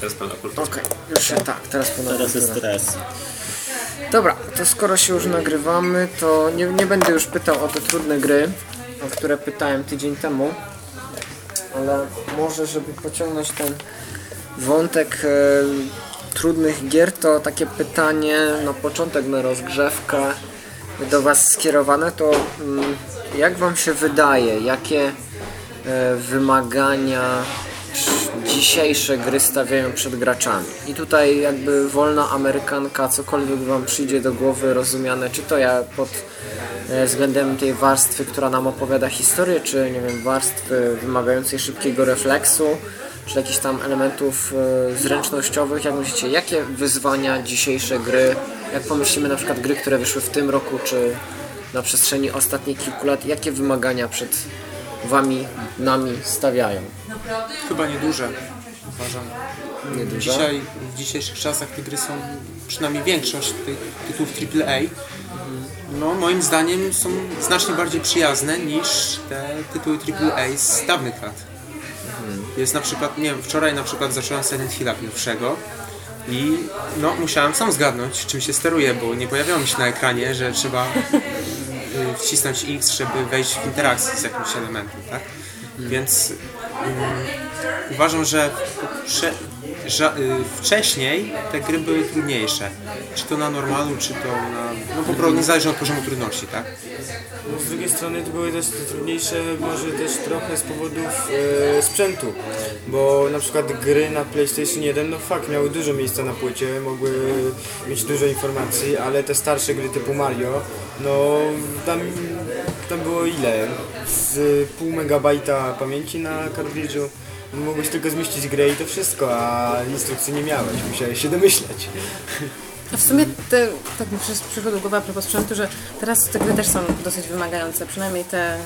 Teraz pełna kultura. Okej, już się tak, teraz ponownie. Teraz jest stres. Dobra, to skoro się już nagrywamy, to nie, nie będę już pytał o te trudne gry, o które pytałem tydzień temu, ale może, żeby pociągnąć ten wątek e, trudnych gier, to takie pytanie na początek, na rozgrzewkę do Was skierowane, to mm, jak Wam się wydaje, jakie e, wymagania dzisiejsze gry stawiają przed graczami. I tutaj jakby wolna amerykanka, cokolwiek wam przyjdzie do głowy rozumiane, czy to ja pod e, względem tej warstwy, która nam opowiada historię, czy nie wiem, warstwy wymagającej szybkiego refleksu, czy jakichś tam elementów e, zręcznościowych, jak myślicie, jakie wyzwania dzisiejsze gry, jak pomyślimy na przykład gry, które wyszły w tym roku, czy na przestrzeni ostatnich kilku lat, jakie wymagania przed wami, nami stawiają? Chyba nieduże, uważam. Nieduże? Dzisiaj, w dzisiejszych czasach te gry są, przynajmniej większość tych tytułów AAA, no moim zdaniem są znacznie bardziej przyjazne niż te tytuły AAA z dawnych lat. Jest na przykład, nie wiem, wczoraj na przykład zacząłem Silent Hilla pierwszego i no musiałem sam zgadnąć czym się steruje, bo nie pojawiało mi się na ekranie, że trzeba y, wcisnąć X, żeby wejść w interakcję z jakimś elementem, tak? Więc uważam, że wcześniej te gry były trudniejsze. Czy to na normalu, czy to na... No po prostu niezależnie od poziomu trudności, tak? No, z drugiej strony to były też trudniejsze może też trochę z powodów e, sprzętu, bo na przykład gry na PlayStation 1 no fakt miały dużo miejsca na płycie, mogły mieć dużo informacji, ale te starsze gry typu Mario, no tam, tam było ile? Z pół megabajta pamięci na kartridżu. Mogłeś tylko zmieścić grę i to wszystko, a instrukcji nie miałeś, musiałeś się domyślać. A w sumie te, tak mi przysz- przyszło do głowy a propos sprzętu, że teraz te gry też są dosyć wymagające, przynajmniej te y,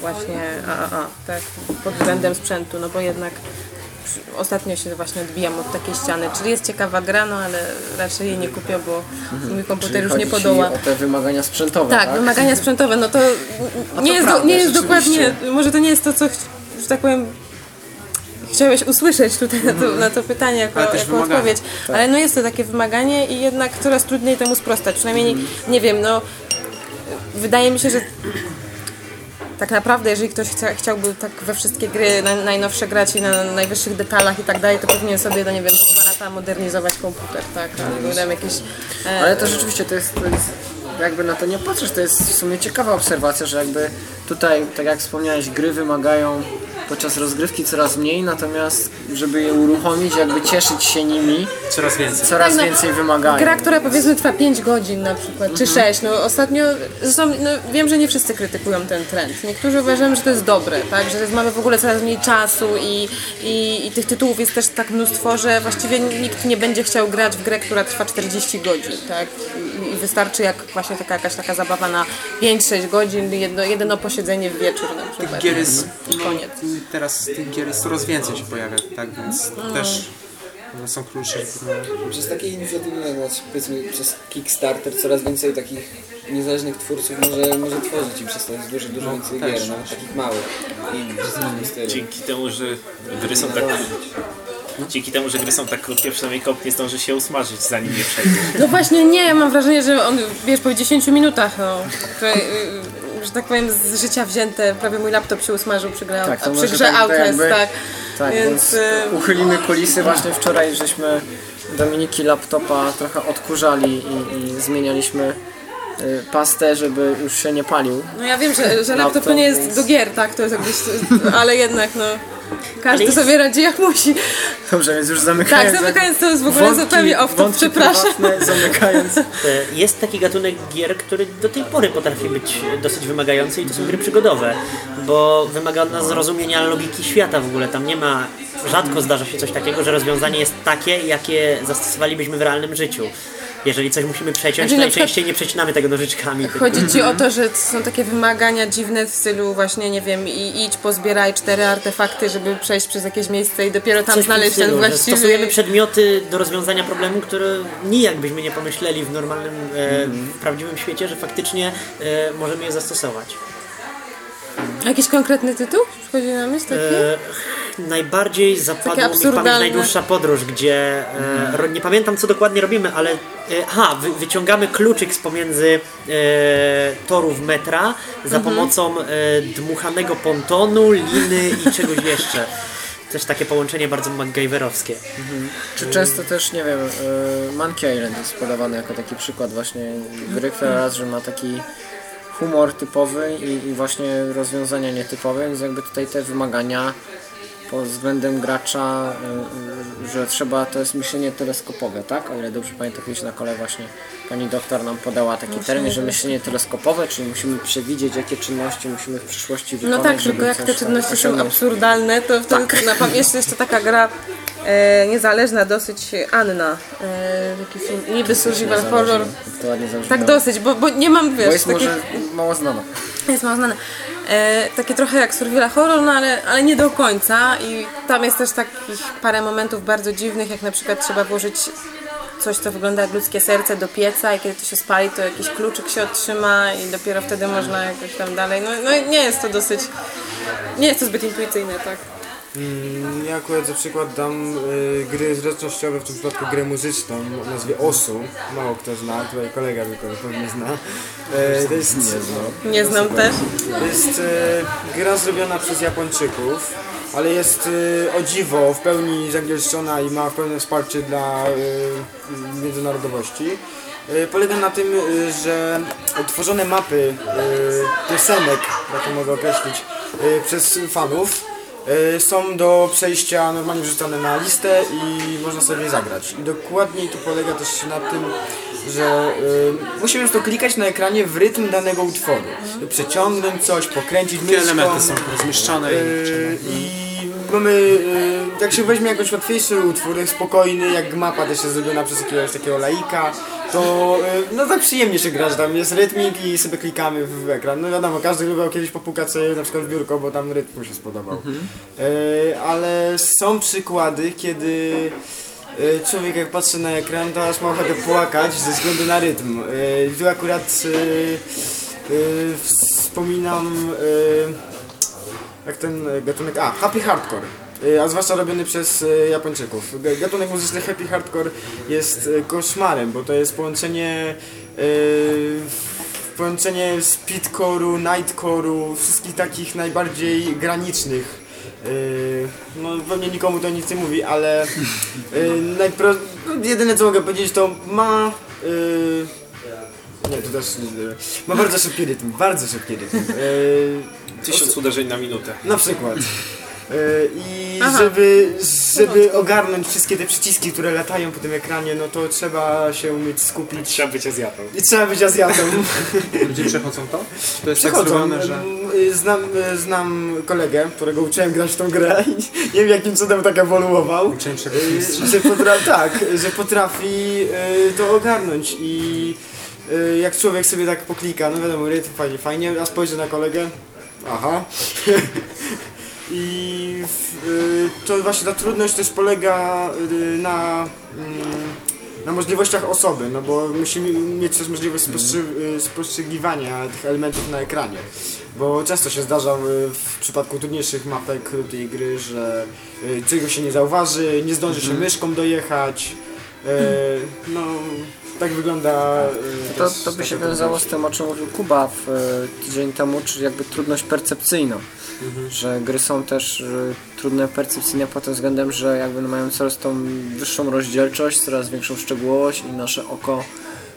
właśnie AAA, tak, pod względem sprzętu, no bo jednak przy- ostatnio się właśnie odbijam od takiej ściany, czyli jest ciekawa gra, no ale raczej jej nie kupię, bo mój komputer już nie chodzi ci podoła. o te wymagania sprzętowe, Tak, tak? wymagania sprzętowe, no to nie jest, do, prawda, nie jest dokładnie, może to nie jest to, co, że tak powiem, chciałeś usłyszeć tutaj na to, na to pytanie jako, jako odpowiedź. Ale no jest to takie wymaganie i jednak coraz trudniej temu sprostać. Przynajmniej, nie, nie wiem, no wydaje mi się, że tak naprawdę, jeżeli ktoś chciałby tak we wszystkie gry na, najnowsze grać i na najwyższych detalach i tak dalej, to powinien sobie, no nie wiem, dwa lata modernizować komputer, tak? Albo tam jakieś... E, Ale to rzeczywiście to jest, to jest, jakby na to nie patrzysz, to jest w sumie ciekawa obserwacja, że jakby tutaj, tak jak wspomniałeś, gry wymagają podczas rozgrywki coraz mniej, natomiast żeby je uruchomić, jakby cieszyć się nimi, Coraz więcej. coraz Tak, no, więcej wymagają. Gra, która powiedzmy trwa 5 godzin na przykład, czy 6. No ostatnio, zresztą no, wiem, że nie wszyscy krytykują ten trend. Niektórzy uważają, że to jest dobre, tak? Że mamy w ogóle coraz mniej czasu i, i, i tych tytułów jest też tak mnóstwo, że właściwie nikt nie będzie chciał grać w grę, która trwa 40 godzin, tak? I, wystarczy jak właśnie taka jakaś taka zabawa na 5-6 godzin, jedno, jedno posiedzenie w wieczór na przykład. Gier jest, I koniec. teraz tych gier jest coraz więcej się pojawia, tak? Więc też no, są krótsze. No, Przez takie inicjatywy, powiedzmy przez Kickstarter coraz więcej takich niezależnych twórców może, może tworzyć i przez to jest dużo, dużo więcej też. gier, nawet takich małych i. Dzięki temu, że gry są tak... Dzięki temu, że gry są tak krótkie, przynajmniej kop nie zdąży się usmażyć, zanim je przejdzie. No właśnie nie, ja mam wrażenie, że on, wiesz, po 10 minutach, no, które, y, że tak powiem, z życia wzięte, prawie mój laptop się usmażył przy, grze, Tak, to przy grze tak, to Outlast, jakby- tak. Tak, Więc, więc, y, uchylimy kulisy. Właśnie wczoraj żeśmy Dominiki laptopa trochę odkurzali i, i zmienialiśmy y, pastę, żeby już się nie palił. No ja wiem, że, że laptop to nie jest więc- do gier, tak, to jest jakbyś, ale jednak, no, każdy jest- sobie radzi jak musi. Dobrze, więc już zamykając. Tak, zamykając to jest w ogóle wątki- zupełnie off wątki przepraszam. Zamykając. E, Jest taki gatunek gier, który do tej pory potrafi być dosyć wymagający i to są gry przygodowe, bo wymaga od nas zrozumienia logiki świata w ogóle. Tam nie ma, rzadko zdarza się coś takiego, że rozwiązanie jest takie, jakie zastosowalibyśmy w realnym życiu. Jeżeli coś musimy przeciąć, Znaczy, na najczęściej nie przecinamy tego nożyczkami. tylko- Chodzi ci o to, że są takie wymagania dziwne w stylu właśnie, nie wiem, i idź, pozbieraj cztery artefakty, żeby przejść przez jakieś miejsce i dopiero tam Coś znaleźć ten stylu, że właściwy... Stosujemy przedmioty do rozwiązania problemu, które nijak byśmy nie pomyśleli w normalnym, e, w prawdziwym świecie, że faktycznie e, możemy je zastosować. Jakiś konkretny tytuł? Przychodzi na myśl taki? E, najbardziej zapadło mi w pamięć najdłuższa podróż, gdzie e, ro, nie pamiętam co dokładnie robimy, ale e, aha, wy, wyciągamy kluczyk z pomiędzy e, torów metra za pomocą e, dmuchanego pontonu, liny i czegoś jeszcze. Też takie połączenie bardzo MacGyverowskie. Czy często też, nie wiem, y, Monkey Island jest podawany jako taki przykład właśnie gry, która raz, że ma taki humor typowy i, i właśnie rozwiązania nietypowe, więc jakby tutaj te wymagania pod względem gracza, y, y, że trzeba, to jest myślenie teleskopowe, tak? O ile dobrze pamiętam, kiedyś na kole właśnie pani doktor nam podała taki termin, że myślenie teleskopowe, czyli musimy przewidzieć, jakie czynności musimy w przyszłości wykonać, No tak, tylko jak te czynności są absurdalne, to wtedy Tak. na pamięć jest jeszcze taka gra e, niezależna dosyć Anna. E, taki film, niby survival horror. Zależy, jak to ładnie zabrzmiało. Tak dosyć, bo, bo nie mam, Bo wiesz, jest takich... może mało znana. Jest mało znane. E, takie trochę jak survival horror, no ale, ale nie do końca i tam jest też takich parę momentów bardzo dziwnych, jak na przykład trzeba włożyć coś, co wygląda jak ludzkie serce do pieca i kiedy to się spali, to jakiś kluczyk się otrzyma i dopiero wtedy można jakoś tam dalej. No, no nie jest to dosyć, nie jest to zbyt intuicyjne, tak. Mm, Ja akurat za przykład dam y, gry zręcznościowe, w tym przypadku grę muzyczną o nazwie OSU. Mało kto zna, tutaj kolega tylko pewnie zna. E, to jest, Nie znam też. to jest e, gra zrobiona przez Japończyków, ale jest e, o dziwo w pełni zangielszczona i ma pełne wsparcie dla e, międzynarodowości. Polega na tym, że tworzone mapy piosenek, jak to mogę określić, przez fanów są do przejścia normalnie wrzucane na listę i można sobie zagrać. I dokładniej to polega też na tym, że e, musimy już to klikać na ekranie w rytm danego utworu. Przeciągnąć coś, pokręcić myszką. elementy są rozmieszczane i Yy, I mamy, yy, jak się weźmie jakiś łatwiejszy utwór, spokojny, jak mapa też jest zrobiona przez jakiegoś takiego laika, to yy, no tak przyjemnie się gra, że tam jest rytmik i sobie klikamy w ekran. No wiadomo, każdy lubił kiedyś popukać sobie na przykład w biurko, bo tam rytm mu się spodobał. Yy, ale są przykłady, kiedy człowiek jak patrzy na ekran, to aż ma ochotę płakać ze względu na rytm. Tu akurat wspominam jak ten e, gatunek, a, happy hardcore. E, A zwłaszcza robiony przez e, Japończyków. Gatunek muzyczny happy hardcore jest koszmarem, bo to jest połączenie połączenie speedcore'u, nightcore'u, wszystkich takich najbardziej granicznych. No pewnie nikomu to nic nie mówi, ale e, najpro... no, jedyne co mogę powiedzieć to ma e, nie, to też ma bardzo szybki rytm, bardzo szybki rytm. E, Tysiąc uderzeń na minutę. na przykład. Yy, I żeby, żeby ogarnąć wszystkie te przyciski, które latają po tym ekranie, no to trzeba się umieć skupić. Trzeba być Azjatą. I trzeba być Azjatą. ludzie przechodzą to? To jest tak Przechodzą. zrobione, że... Yy, Znam, znam kolegę, którego uczyłem grać w tą grę i nie wiem jakim cudem tak ewoluował. Uczyłem mistrza. że potrafi, tak, że potrafi to ogarnąć i jak człowiek sobie tak poklika, no wiadomo, rytm fajnie, fajnie, a spojrzy na kolegę, aha. I y, to właśnie ta trudność też polega y, na, mm, na możliwościach osoby, no bo musimy mieć też możliwość y, spostrzegiwania tych elementów na ekranie. Bo często się zdarza y, w przypadku trudniejszych mapek tej gry, że y, czegoś się nie zauważy, nie zdąży się myszką dojechać. y, No, tak wygląda. y, To, to by się wiązało z tym, o czym mówił Kuba w, e, tydzień temu, czyli jakby trudność percepcyjna. Że gry są też e, trudne percepcyjne pod tym względem, że jakby mają coraz tą wyższą rozdzielczość, coraz większą szczegółowość i nasze oko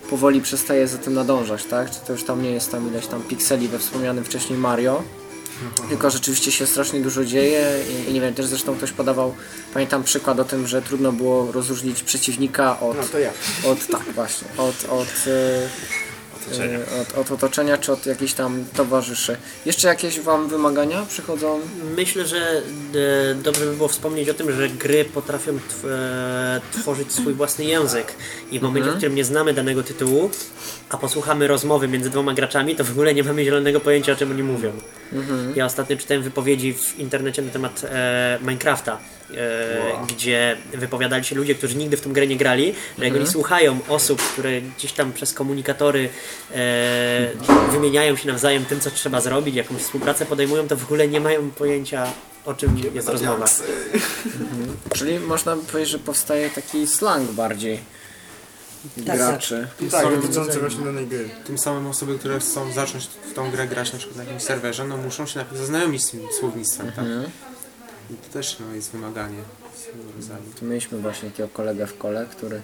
powoli przestaje za tym nadążać, tak? Czy to już tam nie jest tam ileś tam pikseli we wspomnianym wcześniej Mario, tylko rzeczywiście się strasznie dużo dzieje i, i nie wiem, też zresztą ktoś podawał, pamiętam przykład o tym, że trudno było rozróżnić przeciwnika od No to ja. od tak właśnie, od, od, e, Otoczenia. e, od, od otoczenia czy od jakichś tam towarzyszy. Jeszcze jakieś wam wymagania przychodzą? Myślę, że e, dobrze by było wspomnieć o tym, że gry potrafią tw- e, tworzyć swój własny język i w momencie, w którym nie znamy danego tytułu, a posłuchamy rozmowy między dwoma graczami, to w ogóle nie mamy zielonego pojęcia, o czym oni mówią. Ja ostatnio czytałem wypowiedzi w internecie na temat e, Minecrafta, e, gdzie wypowiadali się ludzie, którzy nigdy w tą grę nie grali, że jak oni słuchają osób, które gdzieś tam przez komunikatory e, wymieniają się nawzajem tym, co trzeba zrobić, jakąś współpracę podejmują, to w ogóle nie mają pojęcia o czym jest rozmowa. Czyli można by powiedzieć, że powstaje taki slang bardziej graczy. Tak, dotyczące właśnie danej gry. Tym samym osoby, które chcą zacząć w tą grę grać na przykład na jakimś serwerze, no muszą się najpierw zaznajomić z tym słownictwem, tak? I to też no, jest wymaganie swego rodzaju. Tu mieliśmy właśnie takiego kolegę w kole, który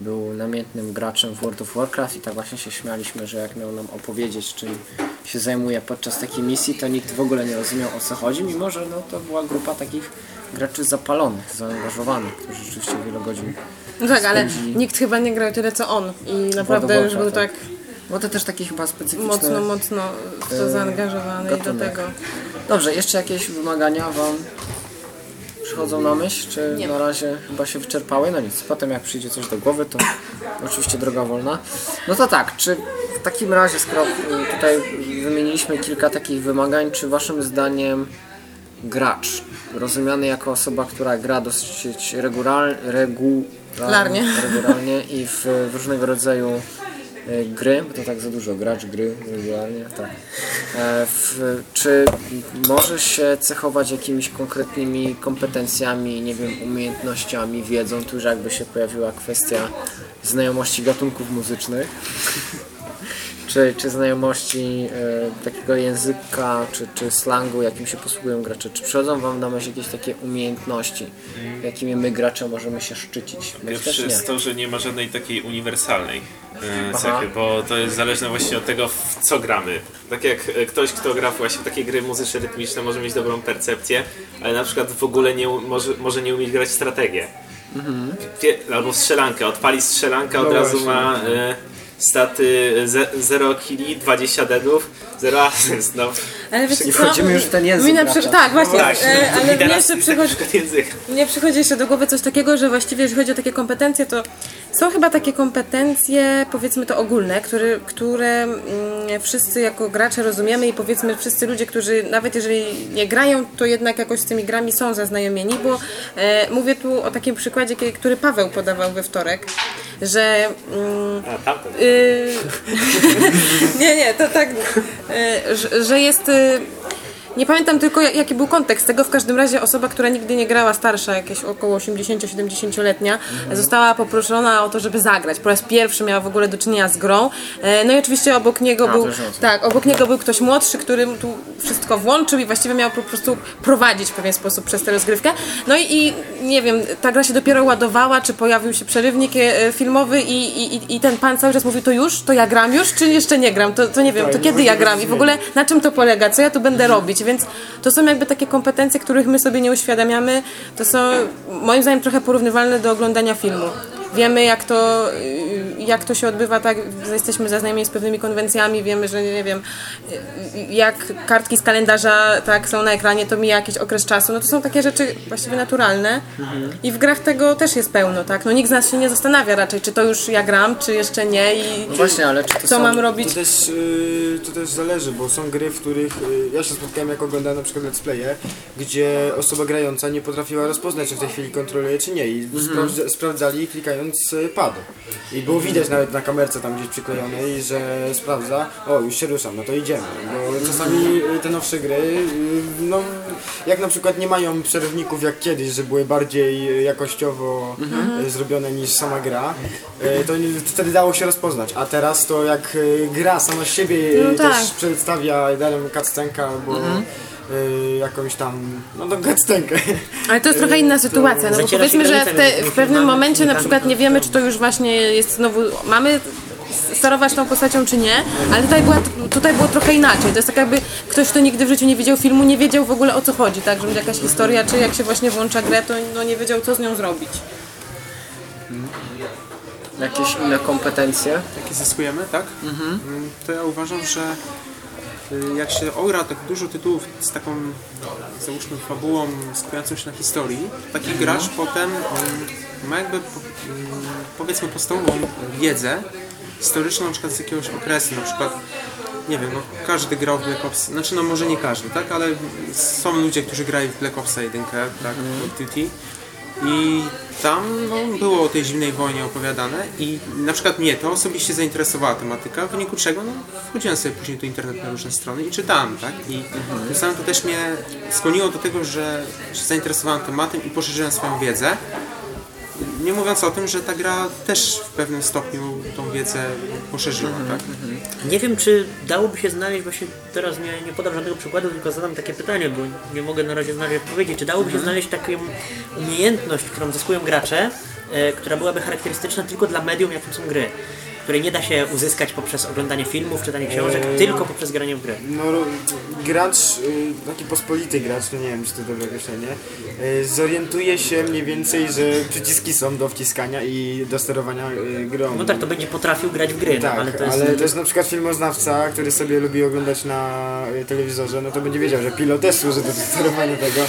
był namiętnym graczem w World of Warcraft i tak właśnie się śmialiśmy, że jak miał nam opowiedzieć, czym się zajmuje podczas takiej misji, to nikt w ogóle nie rozumiał o co chodzi, mimo że no, to była grupa takich graczy zapalonych, zaangażowanych, którzy rzeczywiście wiele godzin No tak, ale spędzili. nikt chyba nie grał tyle co on i naprawdę już był tak Bo to też taki chyba specyficzny... mocno, mocno w to zaangażowany i do tego. Dobrze, jeszcze jakieś wymagania Wam przychodzą na myśl, czy Nie. na razie chyba się wyczerpały? No nic, potem jak przyjdzie coś do głowy, to oczywiście droga wolna. No to tak, czy w takim razie, skoro y, tutaj wymieniliśmy kilka takich wymagań, czy Waszym zdaniem gracz, rozumiany jako osoba, która gra dosyć regular, regularnie, Larnie. regularnie i w, w różnego rodzaju e, gry, bo to tak za dużo, gracz, gry, regularnie, tak. E, w, czy może się cechować jakimiś konkretnymi kompetencjami, nie wiem, umiejętnościami, wiedzą, tu już jakby się pojawiła kwestia znajomości gatunków muzycznych, czy, czy znajomości e, takiego języka, czy, czy slangu, jakim się posługują gracze? Czy przychodzą Wam na myśl jakieś takie umiejętności, jakimi my gracze możemy się szczycić? Nie. jest to, że nie ma żadnej takiej uniwersalnej e, cechy, bo to jest zależne właśnie od tego, w co gramy. Tak jak e, ktoś, kto gra właśnie w takie gry muzyczne, rytmiczne, może mieć dobrą percepcję, ale na przykład w ogóle nie, może, może nie umieć grać w strategię. Pie- albo strzelankę. Odpali strzelankę, od No razu właśnie. ma e, staty ze, 0 killi, 20 deadów, 0 asyst. No. Ale Czyli co? wchodzimy już w ten język Mi na gracza. przy... Tak, właśnie. Tak, e, ale mnie jeszcze przychodzi, przykład. Mnie przychodzi jeszcze do głowy coś takiego, że właściwie jeśli chodzi o takie kompetencje, to są chyba takie kompetencje, powiedzmy to ogólne, które, które mm, wszyscy jako gracze rozumiemy i powiedzmy wszyscy ludzie, którzy nawet jeżeli nie grają, to jednak jakoś z tymi grami są zaznajomieni, bo e, mówię tu o takim przykładzie, który Paweł podawał we wtorek, że mm. Y, nie, nie, to tak, y, że, że jest. y, Nie pamiętam tylko ja- jaki był kontekst tego. W każdym razie osoba, która nigdy nie grała, starsza, jakieś około 80-70-letnia, została poproszona o to, żeby zagrać. Po raz pierwszy miała w ogóle do czynienia z grą. E, No i oczywiście obok niego A, był. Tak, obok niego był ktoś młodszy, który tu wszystko włączył i właściwie miał po prostu prowadzić w pewien sposób przez tę rozgrywkę. No i, i nie wiem, ta gra się dopiero ładowała, czy pojawił się przerywnik e, filmowy i, i, i ten pan cały czas mówił, to już? To ja gram już, czy jeszcze nie gram? To, to nie wiem, to kiedy ja gram? I w ogóle na czym to polega? Co ja tu będę robić? Więc to są jakby takie kompetencje, których my sobie nie uświadamiamy. To są moim zdaniem trochę porównywalne do oglądania filmu. Wiemy jak to, jak to się odbywa, tak, jesteśmy zaznajomieni z pewnymi konwencjami, wiemy, że nie wiem, jak kartki z kalendarza tak są na ekranie, to mija jakiś okres czasu. No to są takie rzeczy właściwie naturalne i w grach tego też jest pełno, tak? No nikt z nas się nie zastanawia raczej, czy to już ja gram, czy jeszcze nie i No właśnie, ale czy to co są... mam robić. To też, y, to też zależy, bo są gry, w których y, ja się spotkałem jak oglądałem na przykład let's playe, gdzie osoba grająca nie potrafiła rozpoznać, czy w tej chwili kontroluje, czy nie i sprawdza, sprawdzali klikając y, pad. I było widać nawet na kamerce tam gdzieś przyklejonej, że sprawdza, o już się ruszam, no to idziemy. Bo czasami y, te nowsze gry, y, no jak na przykład nie mają przerywników jak kiedyś, że były bardziej jakościowo y, zrobione niż sama gra, to wtedy dało się rozpoznać. A teraz to jak gra sama siebie No tak. też przedstawia daną cutscenkę albo y, jakąś tam, no to cutscenkę. Ale to jest trochę inna sytuacja, no bo powiedzmy, że w, te, w pewnym momencie na przykład nie wiemy, czy to już właśnie jest znowu, mamy sterować tą postacią, czy nie, ale tutaj, była, tutaj było trochę inaczej. To jest tak jakby ktoś, kto nigdy w życiu nie widział filmu, nie wiedział w ogóle o co chodzi, tak, że będzie jakaś historia, czy jak się właśnie włącza grę, to no, nie wiedział, co z nią zrobić. Jakieś inne kompetencje? jakie zyskujemy, tak? Mm, To ja uważam, że jak się ogra tak dużo tytułów z taką, załóżmy, fabułą skupiającą się na historii, taki gracz potem mm, ma jakby, mm, powiedzmy, podstawową wiedzę historyczną, na przykład z jakiegoś okresu, na przykład nie wiem, no każdy grał w Black Ops, znaczy no może nie każdy, tak, ale są ludzie, którzy grają w Black Opsa 1, tak, Call of Duty. I tam no, było o tej zimnej wojnie opowiadane i na przykład mnie to osobiście zainteresowała tematyka, w wyniku czego no, wchodziłem sobie później do internetu na różne strony i czytałem, tak? I tym samym to też mnie skłoniło do tego, że się zainteresowałem tematem i poszerzyłem swoją wiedzę. Nie mówiąc o tym, że ta gra też w pewnym stopniu tą wiedzę poszerzyła, tak? Nie wiem, czy dałoby się znaleźć, właśnie teraz nie, nie podam żadnego przykładu, tylko zadam takie pytanie, bo nie mogę na razie znaleźć odpowiedzi. Czy dałoby się znaleźć taką umiejętność, którą zyskują gracze, e, która byłaby charakterystyczna tylko dla medium, jakim są gry? Której nie da się uzyskać poprzez oglądanie filmów, czytanie książek, tylko poprzez granie w gry. No, gracz, y, taki pospolity gracz, no nie wiem, czy to dobre określenie, y, zorientuje się mniej więcej, że przyciski są do wciskania i do sterowania y, grą. No tak, to będzie potrafił grać w gry, no, Tak, ale to jest... ale też na przykład filmoznawca, który sobie lubi oglądać na telewizorze, no to będzie wiedział, że pilot też służy do sterowania tego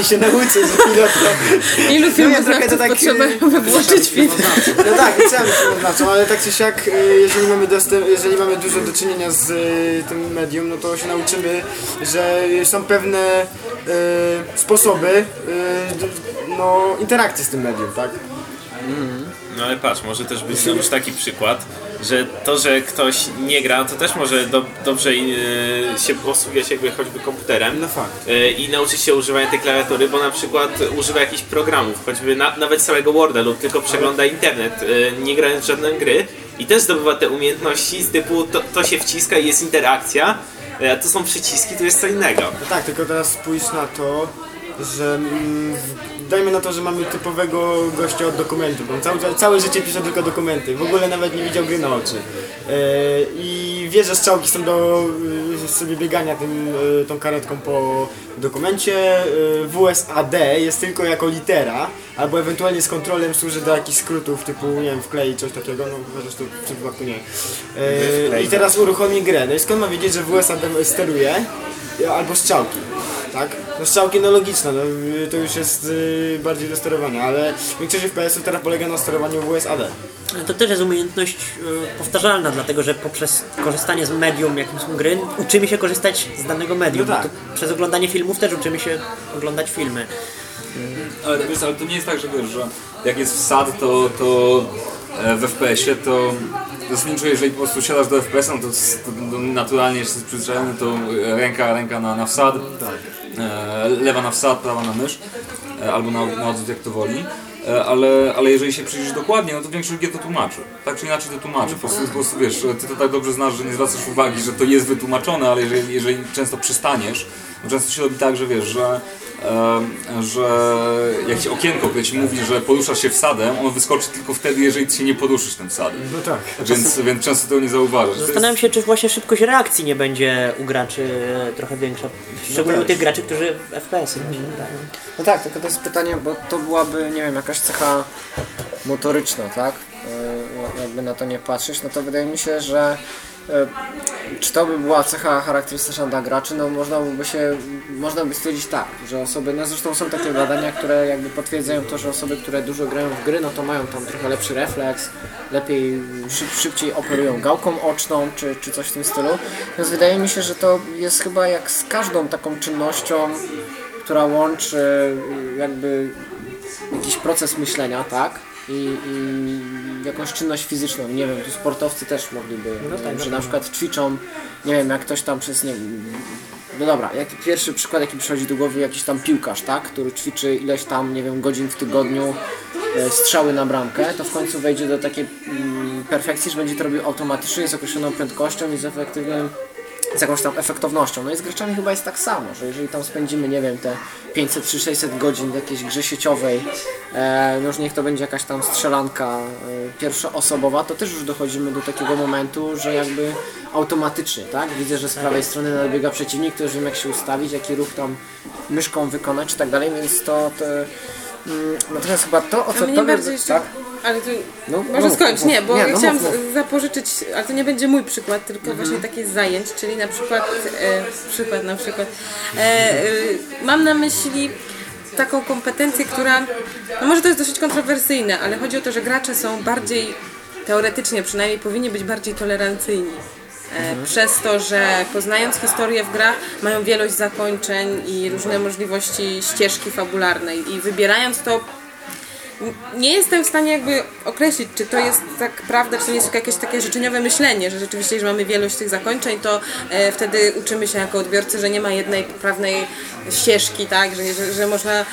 i się nauczy, że pilot to... Ilu filmów No trochę to tak, potrzeba, y, by włączyć film? No tak, cały filmoznawcą, ale tak czy siak, y, jeżeli mamy, dostęp, jeżeli mamy dużo do czynienia z y, tym medium, no to się nauczymy, że są pewne y, sposoby no, interakcji z tym medium, tak? No ale patrz, może też być już taki przykład, że to, że ktoś nie gra, to też może do, dobrze yy, się posługiwać jakby choćby komputerem No fakt. yy, i nauczyć się używania tej klawiatury, bo na przykład używa jakichś programów, choćby na, nawet całego Worda lub tylko przegląda internet, yy, nie grając w żadne gry i też zdobywa te umiejętności z typu to, to się wciska i jest interakcja, a tu są przyciski, tu jest co innego. No tak, tylko teraz spójrz na to, że mm, w- dajmy na to, że mamy typowego gościa od dokumentu, bo on całe, całe życie pisze tylko dokumenty, w ogóle nawet nie widział gry na oczy. E, I wie, że strzałki są do y, sobie biegania tym, y, tą karetką po dokumencie. Y, WSAD jest tylko jako litera, albo ewentualnie z kontrolem służy do jakichś skrótów typu, nie wiem, wklei coś takiego, no chociaż tu w tym wypadku nie. E, I teraz uruchomi grę. No i skąd ma wiedzieć, że WSAD steruje? Albo strzałki, tak? No strzałki no logiczne, no, y, to już jest y, bardziej do sterowania, ale większość FPS-ów teraz polega na sterowaniu WSAD. No To też jest umiejętność e, powtarzalna, dlatego że poprzez korzystanie z medium, jakim są gry, uczymy się korzystać z danego medium. No tak. Przez oglądanie filmów też uczymy się oglądać filmy. Ale, wiesz, ale to nie jest tak, że wiesz, że jak jest wsad, to, to e, w FPS-ie to zasadniczo jeżeli po prostu siadasz do FPS-a, no to, to, naturalnie jesteś przyzwyczajony, to ręka, ręka na, na wsad, e, lewa na wsad, prawa na mysz, e, albo na, na odwrót jak to woli. E, Ale, ale jeżeli się przyjrzysz dokładnie, no to większość gier to tłumaczy. Tak czy inaczej to tłumaczy. Po prostu, po prostu wiesz, ty to tak dobrze znasz, że nie zwracasz uwagi, że to jest wytłumaczone, ale jeżeli, jeżeli często przystaniesz, często się robi tak, że wiesz, że e, że jak ci okienko, które ci mówi, że poruszasz się wsadem, ono wyskoczy tylko wtedy, jeżeli ty się nie poruszysz tym wsadem. No tak. Więc, więc często tego nie zauważasz. Zastanawiam się, czy właśnie szybkość reakcji nie będzie u graczy trochę większa. Szczególnie u tych graczy, którzy w FPS-y właśnie grają. No tak, tylko to jest pytanie, bo to byłaby, nie wiem, jakaś cecha motoryczna, tak? E, Jakby na to nie patrzeć, no to wydaje mi się, że e, czy to by była cecha charakterystyczna dla graczy, no można by się, można by stwierdzić tak, że osoby, no zresztą są takie badania, które jakby potwierdzają to, że osoby, które dużo grają w gry, no to mają tam trochę lepszy refleks, lepiej, szyb, szybciej operują gałką oczną, czy, czy coś w tym stylu. Więc wydaje mi się, że to jest chyba jak z każdą taką czynnością, która łączy y, jakby jakiś proces myślenia, tak? I, i jakąś czynność fizyczną. Nie wiem, tu sportowcy też mogliby, no tak, że na przykład ćwiczą, nie wiem, jak ktoś tam przez, nie wiem, no dobra, jaki pierwszy przykład, jaki przychodzi do głowy, jakiś tam piłkarz, tak? Który ćwiczy ileś tam, nie wiem, godzin w tygodniu, e, strzały na bramkę, to w końcu wejdzie do takiej mm, perfekcji, że będzie to robił automatycznie, z określoną prędkością i z efektywnym z jakąś tam efektownością. No i z graczami chyba jest tak samo, że jeżeli tam spędzimy, nie wiem, te 500 czy 600 godzin w jakiejś grze sieciowej, e, no już niech to będzie jakaś tam strzelanka e, pierwszoosobowa, to też już dochodzimy do takiego momentu, że jakby automatycznie, tak? Widzę, że z prawej strony nadbiega przeciwnik, to już wiem jak się ustawić, jaki ruch tam myszką wykonać i tak dalej, więc to, to natomiast chyba to, o co mnie tobie... bardziej jeszcze... Tak? Ale to No, może mów, skończ, mów. nie, bo Nie, ja no chciałam mów, mów. z- zapożyczyć, ale to nie będzie mój przykład, tylko właśnie takich zajęć, czyli na przykład, e, przykład na przykład, e, e, mam na myśli taką kompetencję, która, no może to jest dosyć kontrowersyjne, ale chodzi o to, że gracze są bardziej, teoretycznie przynajmniej, powinni być bardziej tolerancyjni. E, Przez to, że poznając historię w grach mają wielość zakończeń i różne możliwości ścieżki fabularnej. I wybierając to nie jestem w stanie jakby określić, czy to jest tak prawda, czy to nie jest jakieś takie życzeniowe myślenie, że rzeczywiście, że mamy wielość tych zakończeń, to e, wtedy uczymy się jako odbiorcy, że nie ma jednej poprawnej ścieżki, tak, że, że, że można... E,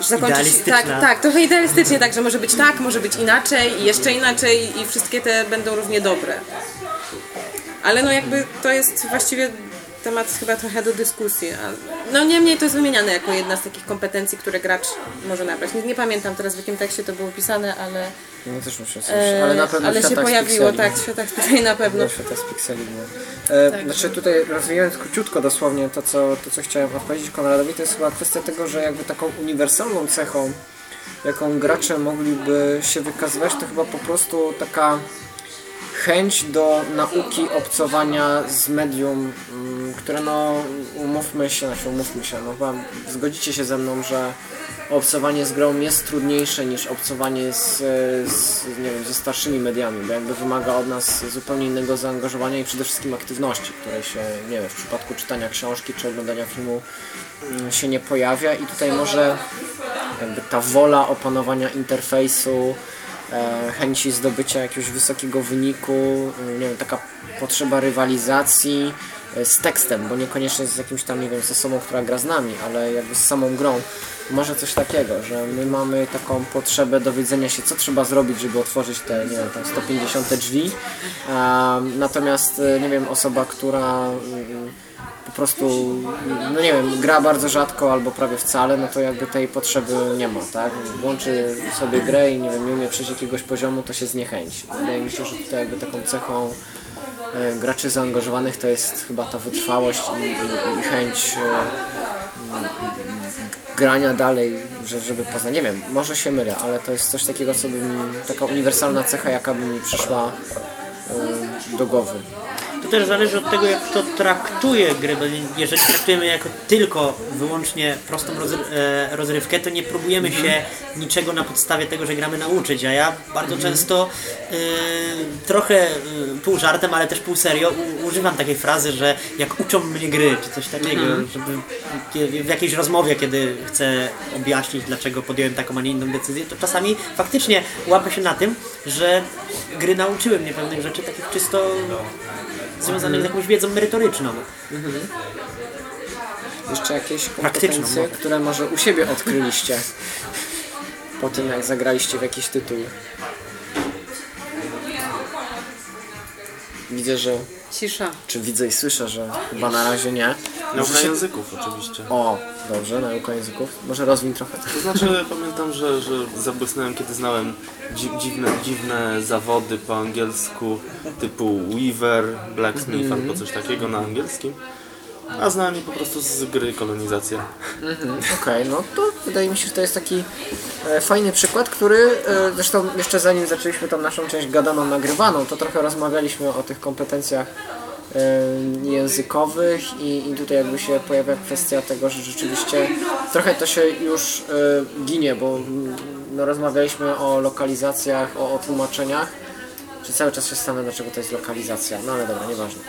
zakończyć, tak, tak, trochę idealistycznie, tak, że może być tak, może być inaczej i jeszcze inaczej i wszystkie te będą równie dobre. Ale no jakby to jest właściwie temat chyba trochę do dyskusji. No niemniej to jest wymieniane jako jedna z takich kompetencji, które gracz może nabrać. Nie, nie pamiętam teraz w jakim tekście to było pisane, ale, No też muszę coś, e, ale na pewno ale się światach pojawiło, tak, w światach tutaj na pewno. No, świata z pikseli. E, Tak. Znaczy tutaj rozwijając króciutko dosłownie to co, to, co chciałem odpowiedzieć Konradowi, to jest chyba kwestia tego, że jakby taką uniwersalną cechą, jaką gracze mogliby się wykazywać, to chyba po prostu taka chęć do nauki obcowania z medium, mm, które no umówmy się, znaczy umówmy się, no chyba zgodzicie się ze mną, że obcowanie z grą jest trudniejsze niż obcowanie z, z, nie wiem, ze starszymi mediami, bo jakby wymaga od nas zupełnie innego zaangażowania i przede wszystkim aktywności, której się, nie wiem, w przypadku czytania książki czy oglądania filmu mm, się nie pojawia. I tutaj może jakby ta wola opanowania interfejsu, chęci zdobycia jakiegoś wysokiego wyniku, e, nie wiem, taka potrzeba rywalizacji e, z tekstem, bo niekoniecznie z jakimś tam, nie wiem, z osobą, która gra z nami, ale jakby z samą grą. Może coś takiego, że my mamy taką potrzebę dowiedzenia się, co trzeba zrobić, żeby otworzyć te, nie wiem, tam 150 drzwi. Natomiast, e, nie wiem, osoba, która mm, po prostu, no nie wiem, gra bardzo rzadko albo prawie wcale, no to jakby tej potrzeby nie ma, tak? Włączy sobie grę i nie wiem, nie umie przejść jakiegoś poziomu, to się zniechęci. Wydaje mi się, że tutaj jakby taką cechą e, graczy zaangażowanych to jest chyba ta wytrwałość i, i, i chęć e, grania dalej, że, żeby poznać. Nie wiem, może się mylę, ale to jest coś takiego, co by mi, taka uniwersalna cecha, jaka by mi przyszła e, do głowy. To też zależy od tego, jak kto traktuje gry, bo jeżeli traktujemy jako tylko, wyłącznie prostą e, rozrywkę, to nie próbujemy się niczego na podstawie tego, że gramy nauczyć, a ja bardzo często e, trochę e, pół żartem, ale też pół serio używam takiej frazy, że jak uczą mnie gry, czy coś takiego, żeby kie- w jakiejś rozmowie, kiedy chcę objaśnić, dlaczego podjąłem taką, a nie inną decyzję, to czasami faktycznie łapę się na tym, że gry nauczyły mnie pewnych rzeczy, takich czysto związanych z jakąś wiedzą merytoryczną. Jeszcze jakieś kompetencje, może. które może u siebie odkryliście po tym, jak zagraliście w jakiś tytuł? Widzę, że... Cisza. Czy widzę i słyszę, że chyba na razie nie. Nauka się- języków oczywiście. O, dobrze, nauka języków. Może rozwiń trochę. To znaczy pamiętam, że, że zabłysnąłem kiedy znałem dzi dziwne, dziwne zawody po angielsku typu Weaver, Blacksmith albo coś takiego na angielskim. A znałem je po prostu z gry kolonizacja. Okej, no to wydaje mi się, że to jest taki e, fajny przykład, który e, zresztą jeszcze zanim zaczęliśmy tą naszą część gadaną nagrywaną, to trochę rozmawialiśmy o tych kompetencjach językowych i, i tutaj jakby się pojawia kwestia tego, że rzeczywiście trochę to się już ginie, bo no, rozmawialiśmy o lokalizacjach, o, o tłumaczeniach. Czy cały czas się zastanawiam, dlaczego to jest lokalizacja, no ale dobra, nieważne.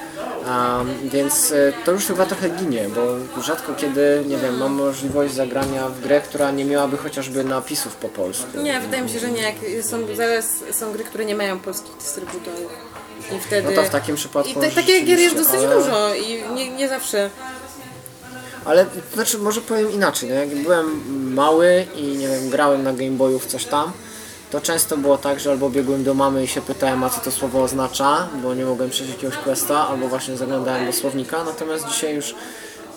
Um, więc e, to już chyba trochę ginie, bo rzadko kiedy, nie wiem, mam możliwość zagrania w grę, która nie miałaby chociażby napisów po polsku. Nie, wydaje mi się, że nie. Są, zaraz są gry, które nie mają polskich dystrybutorów. I wtedy... No to w takim przypadku I te, takich gier jest dosyć ale- dużo i nie, nie zawsze. Ale to znaczy, może powiem inaczej. No, jak byłem mały i nie wiem, grałem na Game Boyu w coś tam, to często było tak, że albo biegłem do mamy i się pytałem, a co to słowo oznacza, bo nie mogłem przejść jakiegoś questa, albo właśnie zaglądałem do słownika. Natomiast dzisiaj już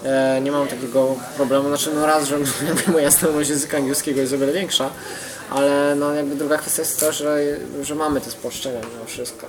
e, nie mam takiego problemu. Znaczy, no raz, że moja znajomość języka angielskiego jest o wiele większa, ale no jakby druga kwestia jest to, że, że mamy te spolszczenia mimo wszystko.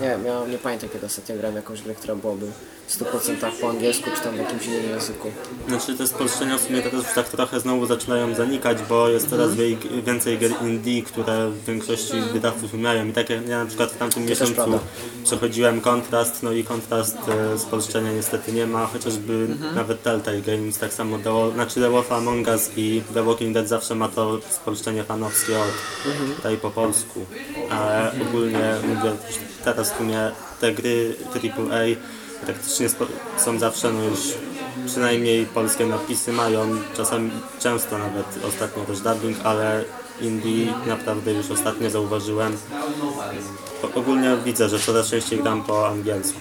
Nie ja nie pamiętam kiedy ostatnio grałem jakąś grę, która byłaby w 100% po angielsku, czy tam w jakimś innym języku. Znaczy te spolszczenia w sumie teraz już tak trochę znowu zaczynają zanikać, bo jest coraz wiej- więcej gier indie, które w większości wydawców umiają. I tak jak ja na przykład w tamtym też miesiącu przechodziłem kontrast, no i kontrast e, spolszczenia niestety nie ma, chociażby nawet Telltale Games tak samo dało, znaczy The Wolf Among Us i The Walking Dead zawsze ma to spolszczenie fanowskie od tutaj po polsku. Ale ogólnie mówię, teraz w sumie te gry AAA praktycznie są zawsze no już przynajmniej polskie napisy mają, czasami często nawet ostatnio też dubbing, ale indie naprawdę już ostatnio zauważyłem. O- Ogólnie widzę, że coraz częściej gram po angielsku.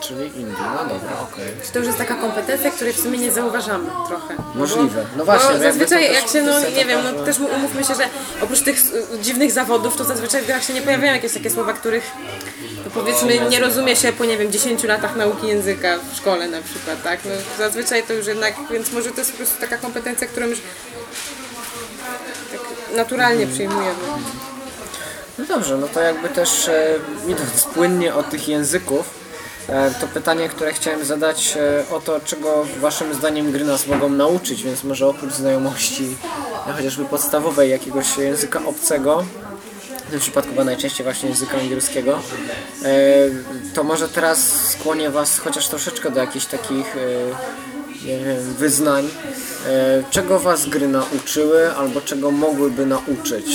Czyli Indie, no dobra, okej. Czy to już jest taka kompetencja, której w sumie nie zauważamy trochę? Możliwe. No właśnie, Bo jakby zazwyczaj to też jak się, no nie wiem, no też umówmy się, że oprócz tych s- dziwnych zawodów, to zazwyczaj w grach się nie pojawiają jakieś takie słowa, których no powiedzmy nie rozumie się po, nie wiem, 10 latach nauki języka w szkole na przykład, tak? No zazwyczaj to już jednak, więc może to jest po prostu taka kompetencja, którą już naturalnie przyjmujemy. No dobrze, no to jakby też e, idąc płynnie od tych języków, e, to pytanie, które chciałem zadać e, o to, czego waszym zdaniem gry nas mogą nauczyć, więc może oprócz znajomości e, chociażby podstawowej jakiegoś języka obcego, w tym przypadku chyba najczęściej właśnie języka angielskiego, to może teraz skłonię was chociaż troszeczkę do jakichś takich wyznań, e, czego was gry nauczyły albo czego mogłyby nauczyć.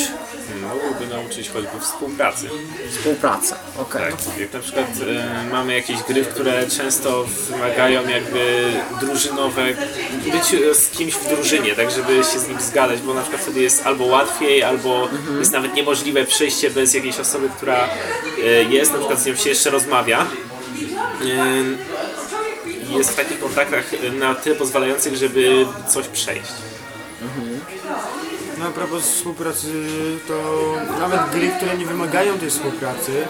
Mogłoby nauczyć choćby współpracy. Współpraca, okej. Tak, jak na przykład e, mamy jakieś gry, które często wymagają jakby drużynowe, być e, z kimś w drużynie, tak żeby się z nim zgadać, bo na przykład wtedy jest albo łatwiej, albo jest nawet niemożliwe przejście bez jakiejś osoby, która e, jest, na przykład z nią się jeszcze rozmawia. E, Jest w takich kontaktach e, na tyle pozwalających, żeby coś przejść. No a propos współpracy, to nawet gry, które nie wymagają tej współpracy,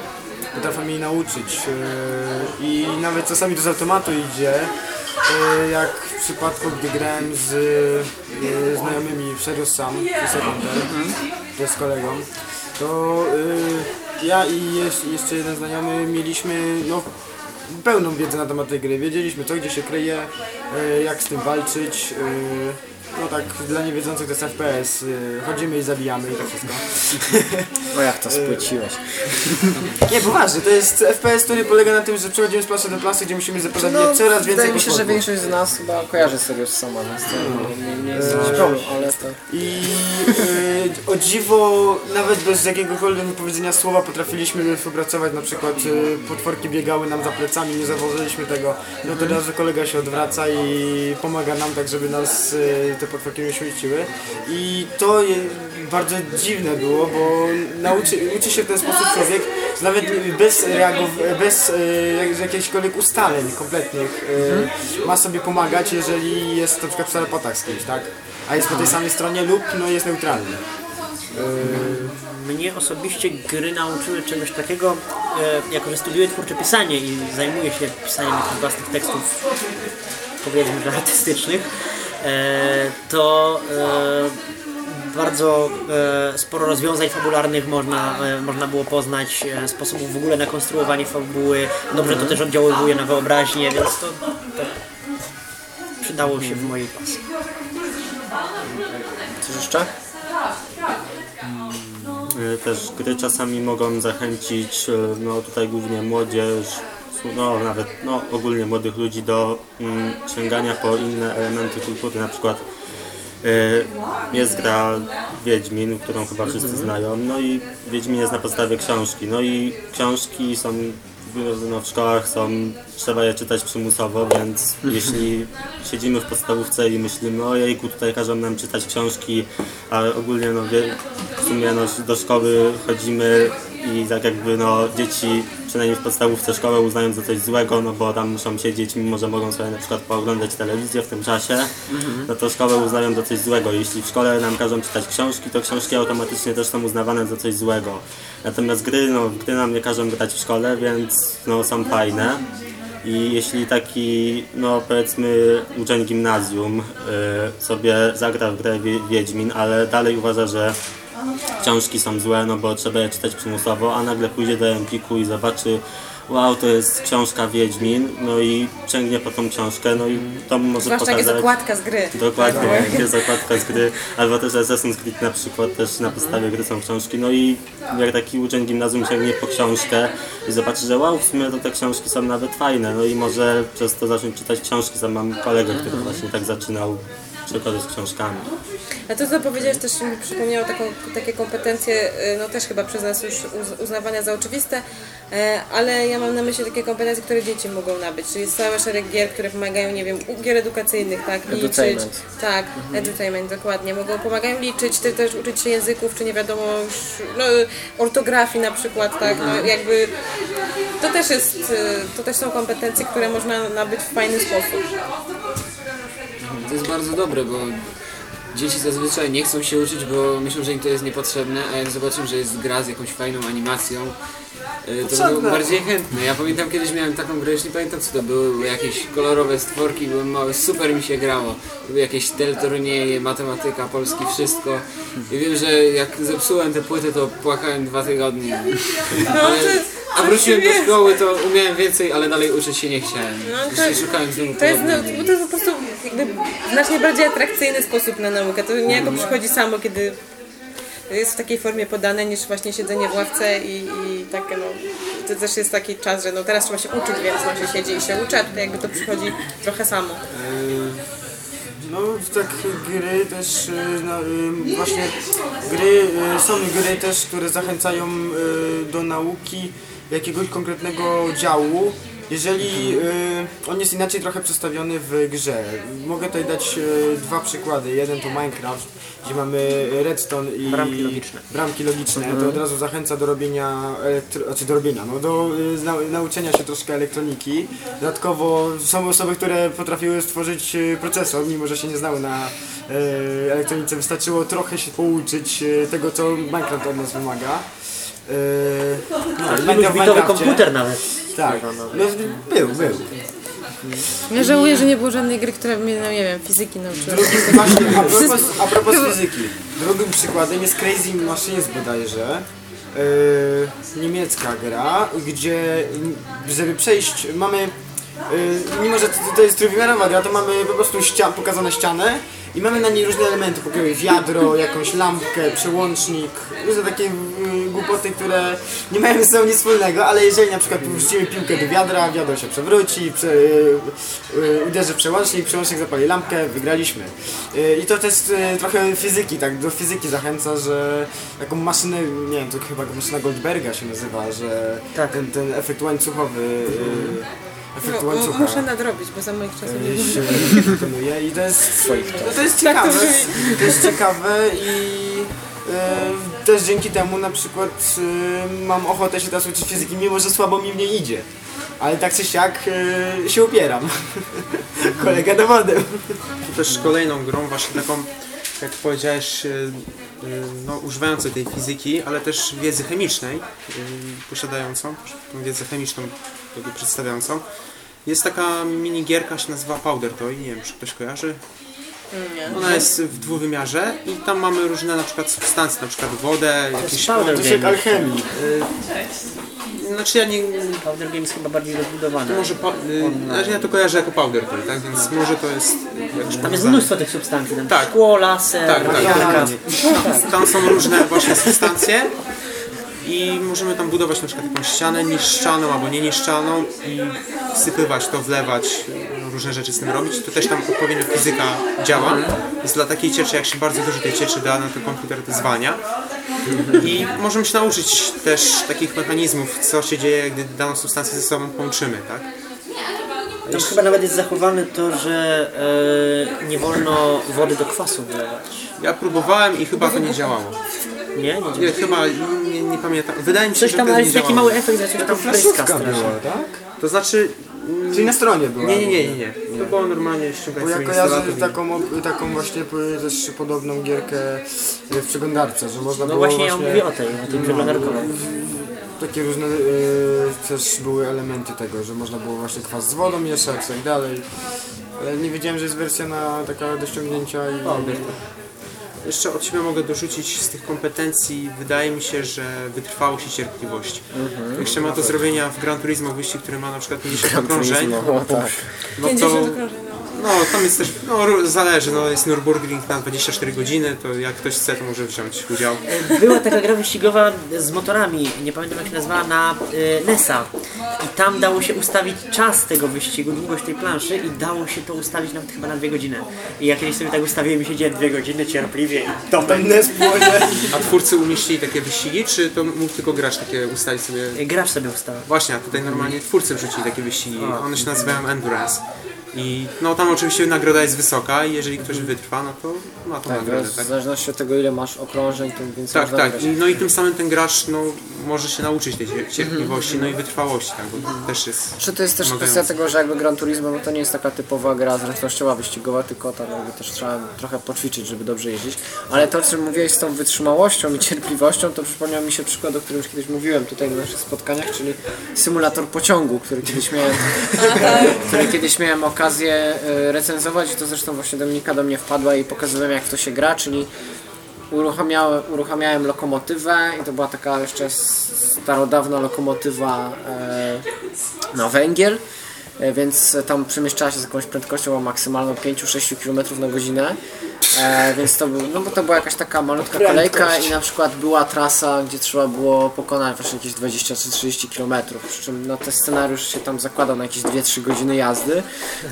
potrafią jej nauczyć. e, I nawet czasami to z automatu idzie, e, jak w przypadku, gdy grałem z znajomymi w Serious Sam, czy Seconder, to z kolegą, to ja i jeszcze jeden znajomy mieliśmy no, pełną wiedzę na temat tej gry. Wiedzieliśmy co, gdzie się kryje, e, jak z tym walczyć. No tak, dla niewiedzących to jest FPS. y, Chodzimy i zabijamy i to wszystko. O jak to spłyciłeś. Nie, poważnie, to jest FPS, który polega na tym, że przechodzimy z plasy do plasy, gdzie musimy zapoznać coraz więcej Wydaje mi się, że większość z nas chyba kojarzy sobie sama, więc to nie, nie jest jakiś problem, ale to... I y, o dziwo, nawet bez jakiegokolwiek wypowiedzenia słowa potrafiliśmy współpracować, na przykład y, potworki biegały nam za plecami, nie zauważyliśmy tego, no to razu kolega się odwraca i pomaga nam tak, żeby nas y, te potworki nie śmieciły. I to je, bardzo dziwne było, bo nauczy, uczy się w ten sposób człowiek, nawet bez reagow- bez jak- jakichkolwiek ustaleń kompletnych y, ma sobie pomagać, jeżeli jest na przykład w telepatach z kimś, tak? A jest po tej samej stronie lub no, jest neutralny. Mnie osobiście gry nauczyły czegoś takiego, e, jako że studiuję twórcze pisanie i zajmuję się pisaniem własnych tekstów, powiedzmy, artystycznych, e, to e, bardzo e, sporo rozwiązań fabularnych można, e, można było poznać, e, sposobów w ogóle na konstruowanie fabuły. Dobrze to też oddziaływuje na wyobraźnię, więc to, to przydało się w mojej pasji. Coś jeszcze? Y, Też gry czasami mogą zachęcić, no tutaj głównie młodzież, no nawet no, ogólnie młodych ludzi do mm, sięgania po inne elementy kultury, na przykład y, jest gra Wiedźmin, którą chyba wszyscy znają, no i Wiedźmin jest na podstawie książki, no i książki są no, w szkołach są, trzeba je czytać przymusowo, więc jeśli siedzimy w podstawówce i myślimy, o jejku, tutaj każą nam czytać książki, ale ogólnie no, w sumie no, do szkoły chodzimy i tak jakby no, dzieci, przynajmniej w podstawówce szkołę uznają za coś złego, no bo tam muszą siedzieć, mimo że mogą sobie na przykład pooglądać telewizję w tym czasie, no to szkołę uznają za coś złego. Jeśli w szkole nam każą czytać książki, to książki automatycznie też są uznawane za coś złego. Natomiast gry, no gry nam nie każą grać w szkole, więc no są fajne. I jeśli taki, no powiedzmy, uczeń gimnazjum y, sobie zagra w grę Wie- Wiedźmin, ale dalej uważa, że książki są złe, no bo trzeba je czytać przymusowo, a nagle pójdzie do Empiku i zobaczy wow, to jest książka Wiedźmin, no i sięgnie po tą książkę, no i to mu może Zwłaszcza jak jest pokazać... okładka z gry. Dokładnie, Tak, jak jest okładka z gry, albo też Assassin's Creed na przykład, też na podstawie gry są książki, no i jak taki uczeń gimnazjum sięgnie po książkę i zobaczy, że wow, w sumie to te książki są nawet fajne, no i może przez to zacząć czytać książki, sam mam kolegę, który właśnie tak zaczynał przygody z książkami. A to, co powiedziałeś, też mi przypomniało taką, takie kompetencje, y, no też chyba przez nas już uz, uznawane za oczywiste, e, ale ja mam na myśli takie kompetencje, które dzieci mogą nabyć, czyli jest cały szereg gier, które pomagają, nie wiem, gier edukacyjnych, tak, liczyć. Tak, edutainment, dokładnie. Mogą, pomagają liczyć, ty też uczyć się języków, czy nie wiadomo no, ortografii na przykład, tak, no, jakby to też jest, y, to też są kompetencje, które można nabyć w fajny sposób. To jest bardzo dobre, bo dzieci zazwyczaj nie chcą się uczyć, bo myślą, że im to jest niepotrzebne, a jak zobaczą, że jest gra z jakąś fajną animacją, y, to będą bardziej chętne. Ja pamiętam kiedyś miałem taką grę, już nie pamiętam co to były, były jakieś kolorowe stworki, byłem mały, super mi się grało. Były jakieś teleturnieje, matematyka, polski, wszystko. I wiem, że jak zepsułem tę płytę, to płakałem dwa tygodnie. Ale, a wróciłem do szkoły, to umiałem więcej, ale dalej uczyć się nie chciałem. No, to- Jeszcze szukałem znowu To jest, no, bo to jest po prostu jakby znacznie bardziej atrakcyjny sposób na naukę. To niejako przychodzi samo, kiedy jest w takiej formie podane, niż właśnie siedzenie w ławce i, i takie no, to też jest taki czas, że no teraz trzeba się uczyć, więc no się siedzi i się uczy, a tutaj jakby to przychodzi trochę samo. No tak gry też, y, no, y, właśnie gry, są gry też, które zachęcają do nauki jakiegoś konkretnego działu, jeżeli y, on jest inaczej trochę przedstawiony w grze. Mogę tutaj dać y, dwa przykłady. Jeden to Minecraft, gdzie mamy redstone i Bramki logiczne. bramki logiczne. To od razu zachęca do robienia, elektro, znaczy do robienia, no do y, nauczenia się troszkę elektroniki. Dodatkowo są osoby, które potrafiły stworzyć y, procesor, mimo że się nie znały na y, elektronice. Wystarczyło trochę się pouczyć y, tego, co Minecraft od nas wymaga. Y, no, i Minecraft w Bitowy Minecrafcie- komputer nawet. Tak, no, był, był. Ja żałuję, że nie było żadnej gry, która mnie, no nie wiem, fizyki nauczyła. Drugim, właśnie, a propos, a propos fizyki. Drugim przykładem jest Crazy Machines bodajże. Yy, niemiecka gra, gdzie żeby przejść mamy yy, mimo że to, jest trójwymiarowa gra, to mamy po prostu ścia pokazane ścianę i mamy na niej różne elementy, pokroju wiadro, jakąś lampkę, przełącznik, różne takie yy, głupoty, które nie mają ze sobą nic wspólnego, ale jeżeli na przykład wrzucimy piłkę do wiadra, wiadro się przewróci, prze, yy, yy, uderzy w przełącznik, przełącznik zapali lampkę, wygraliśmy. Yy, I to też trochę fizyki, tak, do fizyki zachęca, że taką maszynę, nie wiem, to chyba maszyna Goldberga się nazywa, że Tak. ten, ten efekt łańcuchowy, yy, efekt No, łańcucha. muszę nadrobić, bo za moich czasów nie Yy, się wykonuje i to jest, no to jest ciekawe, to jest ciekawe i e, też dzięki temu na przykład e, mam ochotę się teraz uczyć fizyki, mimo że słabo mi w niej idzie. Ale tak czy siak e, się upieram. Kolega dowodem. też kolejną grą, właśnie taką, jak powiedziałeś, y, y, no, używającą tej fizyki, ale też wiedzy chemicznej, y, posiadającą, tą wiedzę chemiczną przedstawiającą. Jest taka minigierka, się nazywa Powder Toy, nie wiem, czy ktoś kojarzy. Ona jest w dwuwymiarze i tam mamy różne na przykład substancje, na przykład wodę, jakieś... Powder To się jak Game. alchemii. Znaczy ja nie... Powder Game jest chyba bardziej rozbudowane. Może pa, y, znaczy ja to kojarzę jako Powder Toy, tak? Więc może to jest... Tam jest powiązane. mnóstwo tych substancji, tam Tak. szkło, laser, Tak, tak. jajka. Tam są różne właśnie substancje i możemy tam budować na przykład jakąś ścianę niszczaną albo nieniszczalną i wsypywać to, wlewać, różne rzeczy z tym robić. To też tam odpowiednio fizyka działa. Więc dla takiej cieczy, jak się bardzo dużo tej cieczy da, no to komputer to zwalnia. I możemy się nauczyć też takich mechanizmów, co się dzieje, gdy daną substancję ze sobą połączymy, tak? Tam chyba nawet jest zachowane to, że e, nie wolno wody do kwasu wlewać. Ja próbowałem i chyba to nie działało. Nie? Nie Nie, chyba nie, nie pamiętam. Wydaje mi się, Coś że tam, wtedy ale nie jest taki działało. mały efekt, że coś tam pryska strasznie. była, tak? To znaczy... Czyli na stronie była. Nie, nie, nie, nie, nie. To było normalnie Bo ściągać ja sobie kojarzę instalator i- taką, taką właśnie też podobną gierkę w przeglądarce, że można No było właśnie ja właśnie... mówię o tej, o tej przeglądarkowej. Takie różne e, też były elementy tego, że można było właśnie kwas z wodą mieszać i tak dalej. Ale nie wiedziałem, że jest wersja na taka do ściągnięcia i... Jeszcze od siebie mogę dorzucić z tych kompetencji, wydaje mi się, że wytrwałość i cierpliwość. Jak się ma do zrobienia w Gran Turismo wyścig, który ma na przykład 50 okrążeń, No tak. no 50 to okrążeń, no. No, tam jest też, no zależy, no jest Nürburgring na 24 godziny, to jak ktoś chce, to może wziąć udział. Była taka gra wyścigowa z motorami, nie pamiętam jak się nazywała, na y, NESa. I tam dało się ustawić czas tego wyścigu, długość tej planszy i dało się to ustawić nawet chyba na dwie godziny. I ja kiedyś sobie tak ustawiłem i siedziałem dwie godziny cierpliwie i to będę A twórcy umieścili takie wyścigi, czy to mógł tylko gracz takie ustalić sobie? Gracz sobie ustawił. Właśnie, a tutaj normalnie twórcy wrzucili takie wyścigi. One się nazywają Endurance. I no tam oczywiście nagroda jest wysoka i jeżeli ktoś wytrwa, no to ma tą Tak, nagrodę, w tak? zależności od tego ile masz okrążeń, tym więcej Tak, tak. wygrać. I, no i tym samym ten gracz no, może się nauczyć tej cier- cierpliwości, no i wytrwałości, tak, bo też jest... Czy to jest też wymagające. kwestia tego, że jakby Gran Turismo no to nie jest taka typowa gra zręcznościowa, wyścigowa, tylko tam jakby też trzeba trochę poćwiczyć, żeby dobrze jeździć. Ale to, co mówiłeś z tą wytrzymałością i cierpliwością, to przypomniał mi się przykład, o którym już kiedyś mówiłem tutaj na naszych spotkaniach, czyli symulator pociągu, który kiedyś miałem, który kiedyś miałem okazję e, recenzować i to zresztą właśnie Dominika do mnie wpadła i pokazywałem jak to się gra, czyli uruchamiałem, uruchamiałem lokomotywę i to była taka jeszcze starodawna lokomotywa e, na węgiel, e, więc tam przemieszczała się z jakąś prędkością maksymalną 5-6 km na godzinę. E, więc to był, no bo to była jakaś taka malutka kolejka i na przykład była trasa, gdzie trzeba było pokonać właśnie jakieś 20 czy 30 km, przy czym no, ten scenariusz się tam zakładał na jakieś 2-3 godziny jazdy,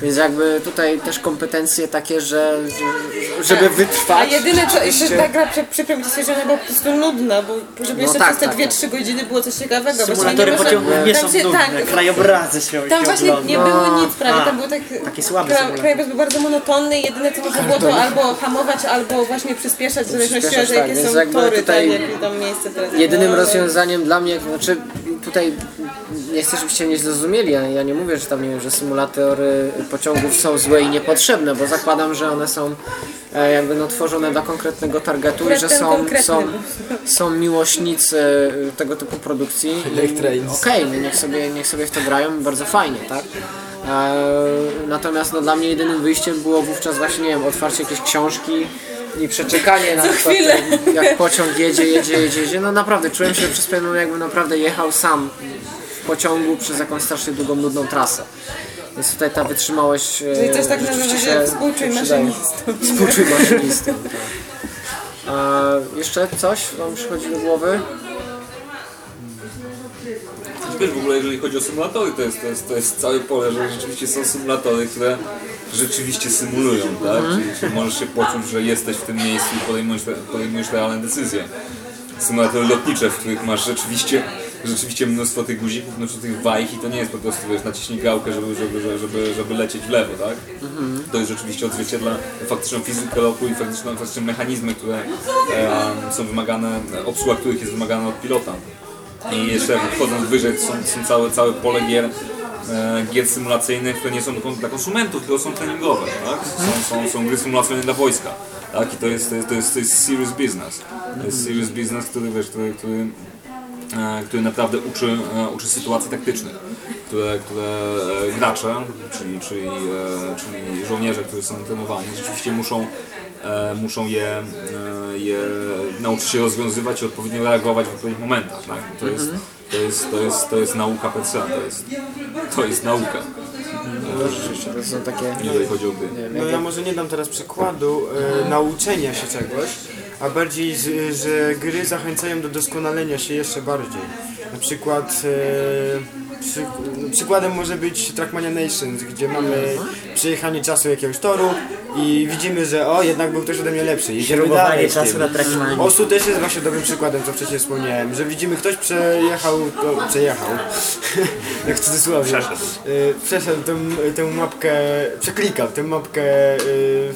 więc jakby tutaj też kompetencje takie, że że- żeby wytrwać. A jedyne co, jeszcze ta gra, przy- przykro mi się, że ona była po prostu nudna, bo żeby No jeszcze tak, przez te tak, 2-3 godziny było coś ciekawego. Symulatory nie pociągów nie tam są się- nudne, tak, krajobrazy się Tam się właśnie ogląda. nie było nic prawie, tam był tak... taki słaby. Krajobraz był bardzo monotonny i jedyne co można było to albo hamować, albo właśnie przyspieszać, w zależności od jakie tak, więc są jakby tory, tutaj tak, jakie tam miejsce teraz. Jedynym No, rozwiązaniem dla mnie, znaczy tutaj nie chcę, żebyście mnie zrozumieli, ja, ja nie mówię, że tam nie wiem, że symulatory pociągów są złe i niepotrzebne, bo zakładam, że one są e, jakby no, tworzone dla konkretnego targetu i Akurat że ten są, konkretny są, są miłośnicy e, tego typu produkcji. I- Okej, no niech sobie, niech sobie w to grają, bardzo fajnie, tak? E, natomiast no, dla mnie jedynym wyjściem było wówczas właśnie, nie wiem, otwarcie jakiejś książki i przeczekanie na przykład, jak pociąg jedzie, jedzie, jedzie, jedzie. No naprawdę, czułem się przez pewien jakbym naprawdę jechał sam w pociągu przez jakąś strasznie długą, nudną trasę. Więc tutaj ta wytrzymałość e, Czyli też tak na rzeczywiście zasadzie się współczuj maszynistom. Współczuj maszynistom, tak. A jeszcze coś wam przychodzi do głowy? W ogóle jeżeli chodzi o symulatory, to jest, to jest, to jest całe pole, że rzeczywiście są symulatory, które rzeczywiście symulują, tak? Czyli, czyli możesz się poczuć, że jesteś w tym miejscu i podejmujesz, podejmujesz realne decyzje. Symulatory lotnicze, w których masz rzeczywiście, rzeczywiście mnóstwo tych guzików, mnóstwo tych wajch i to nie jest po prostu, wiesz, naciśnij gałkę, żeby, żeby, żeby, żeby, lecieć w lewo, tak? To jest rzeczywiście odzwierciedla faktyczną fizykę lotu i faktyczne, faktyczne mechanizmy, które e, są wymagane, obsługa których jest wymagana od pilota. I jeszcze wchodząc wyżej są, są całe, całe pole gier, e, gier symulacyjnych, które nie są dla konsumentów, tylko są treningowe, tak? Są, są, są gry symulacyjne dla wojska. Tak? I to jest, to jest, to jest, to jest serious business. To jest serious business, który, wiesz, który, który, e, który naprawdę uczy, e, uczy sytuacji taktycznych, które, które e, gracze, czyli, czyli, czyli żołnierze, którzy są trenowani, rzeczywiście muszą, muszą je, e, je nauczyć się rozwiązywać i odpowiednio reagować w odpowiednich momentach. Tak? To, jest, to, jest, to, jest, to jest nauka PC, to jest, to jest nauka, To są takie... jeżeli chodzi o gry. No ja może nie dam teraz przykładu e, nauczenia się czegoś, a bardziej, z, że gry zachęcają do doskonalenia się jeszcze bardziej. Na przykład e, przy, przykładem może być Trackmania Nations, gdzie mamy przejechanie czasu jakiegoś toru i widzimy, że o, jednak był ktoś ode mnie lepszy. Kierowanie dalej z czasu tym. na Trackmanie. Osu też jest właśnie dobrym przykładem, co wcześniej wspomniałem, że widzimy ktoś przejechał, to, przejechał, jak w cudzysłowie, Przeszedł. Y, przeszedł tę, tę mapkę, przeklikał tę mapkę y,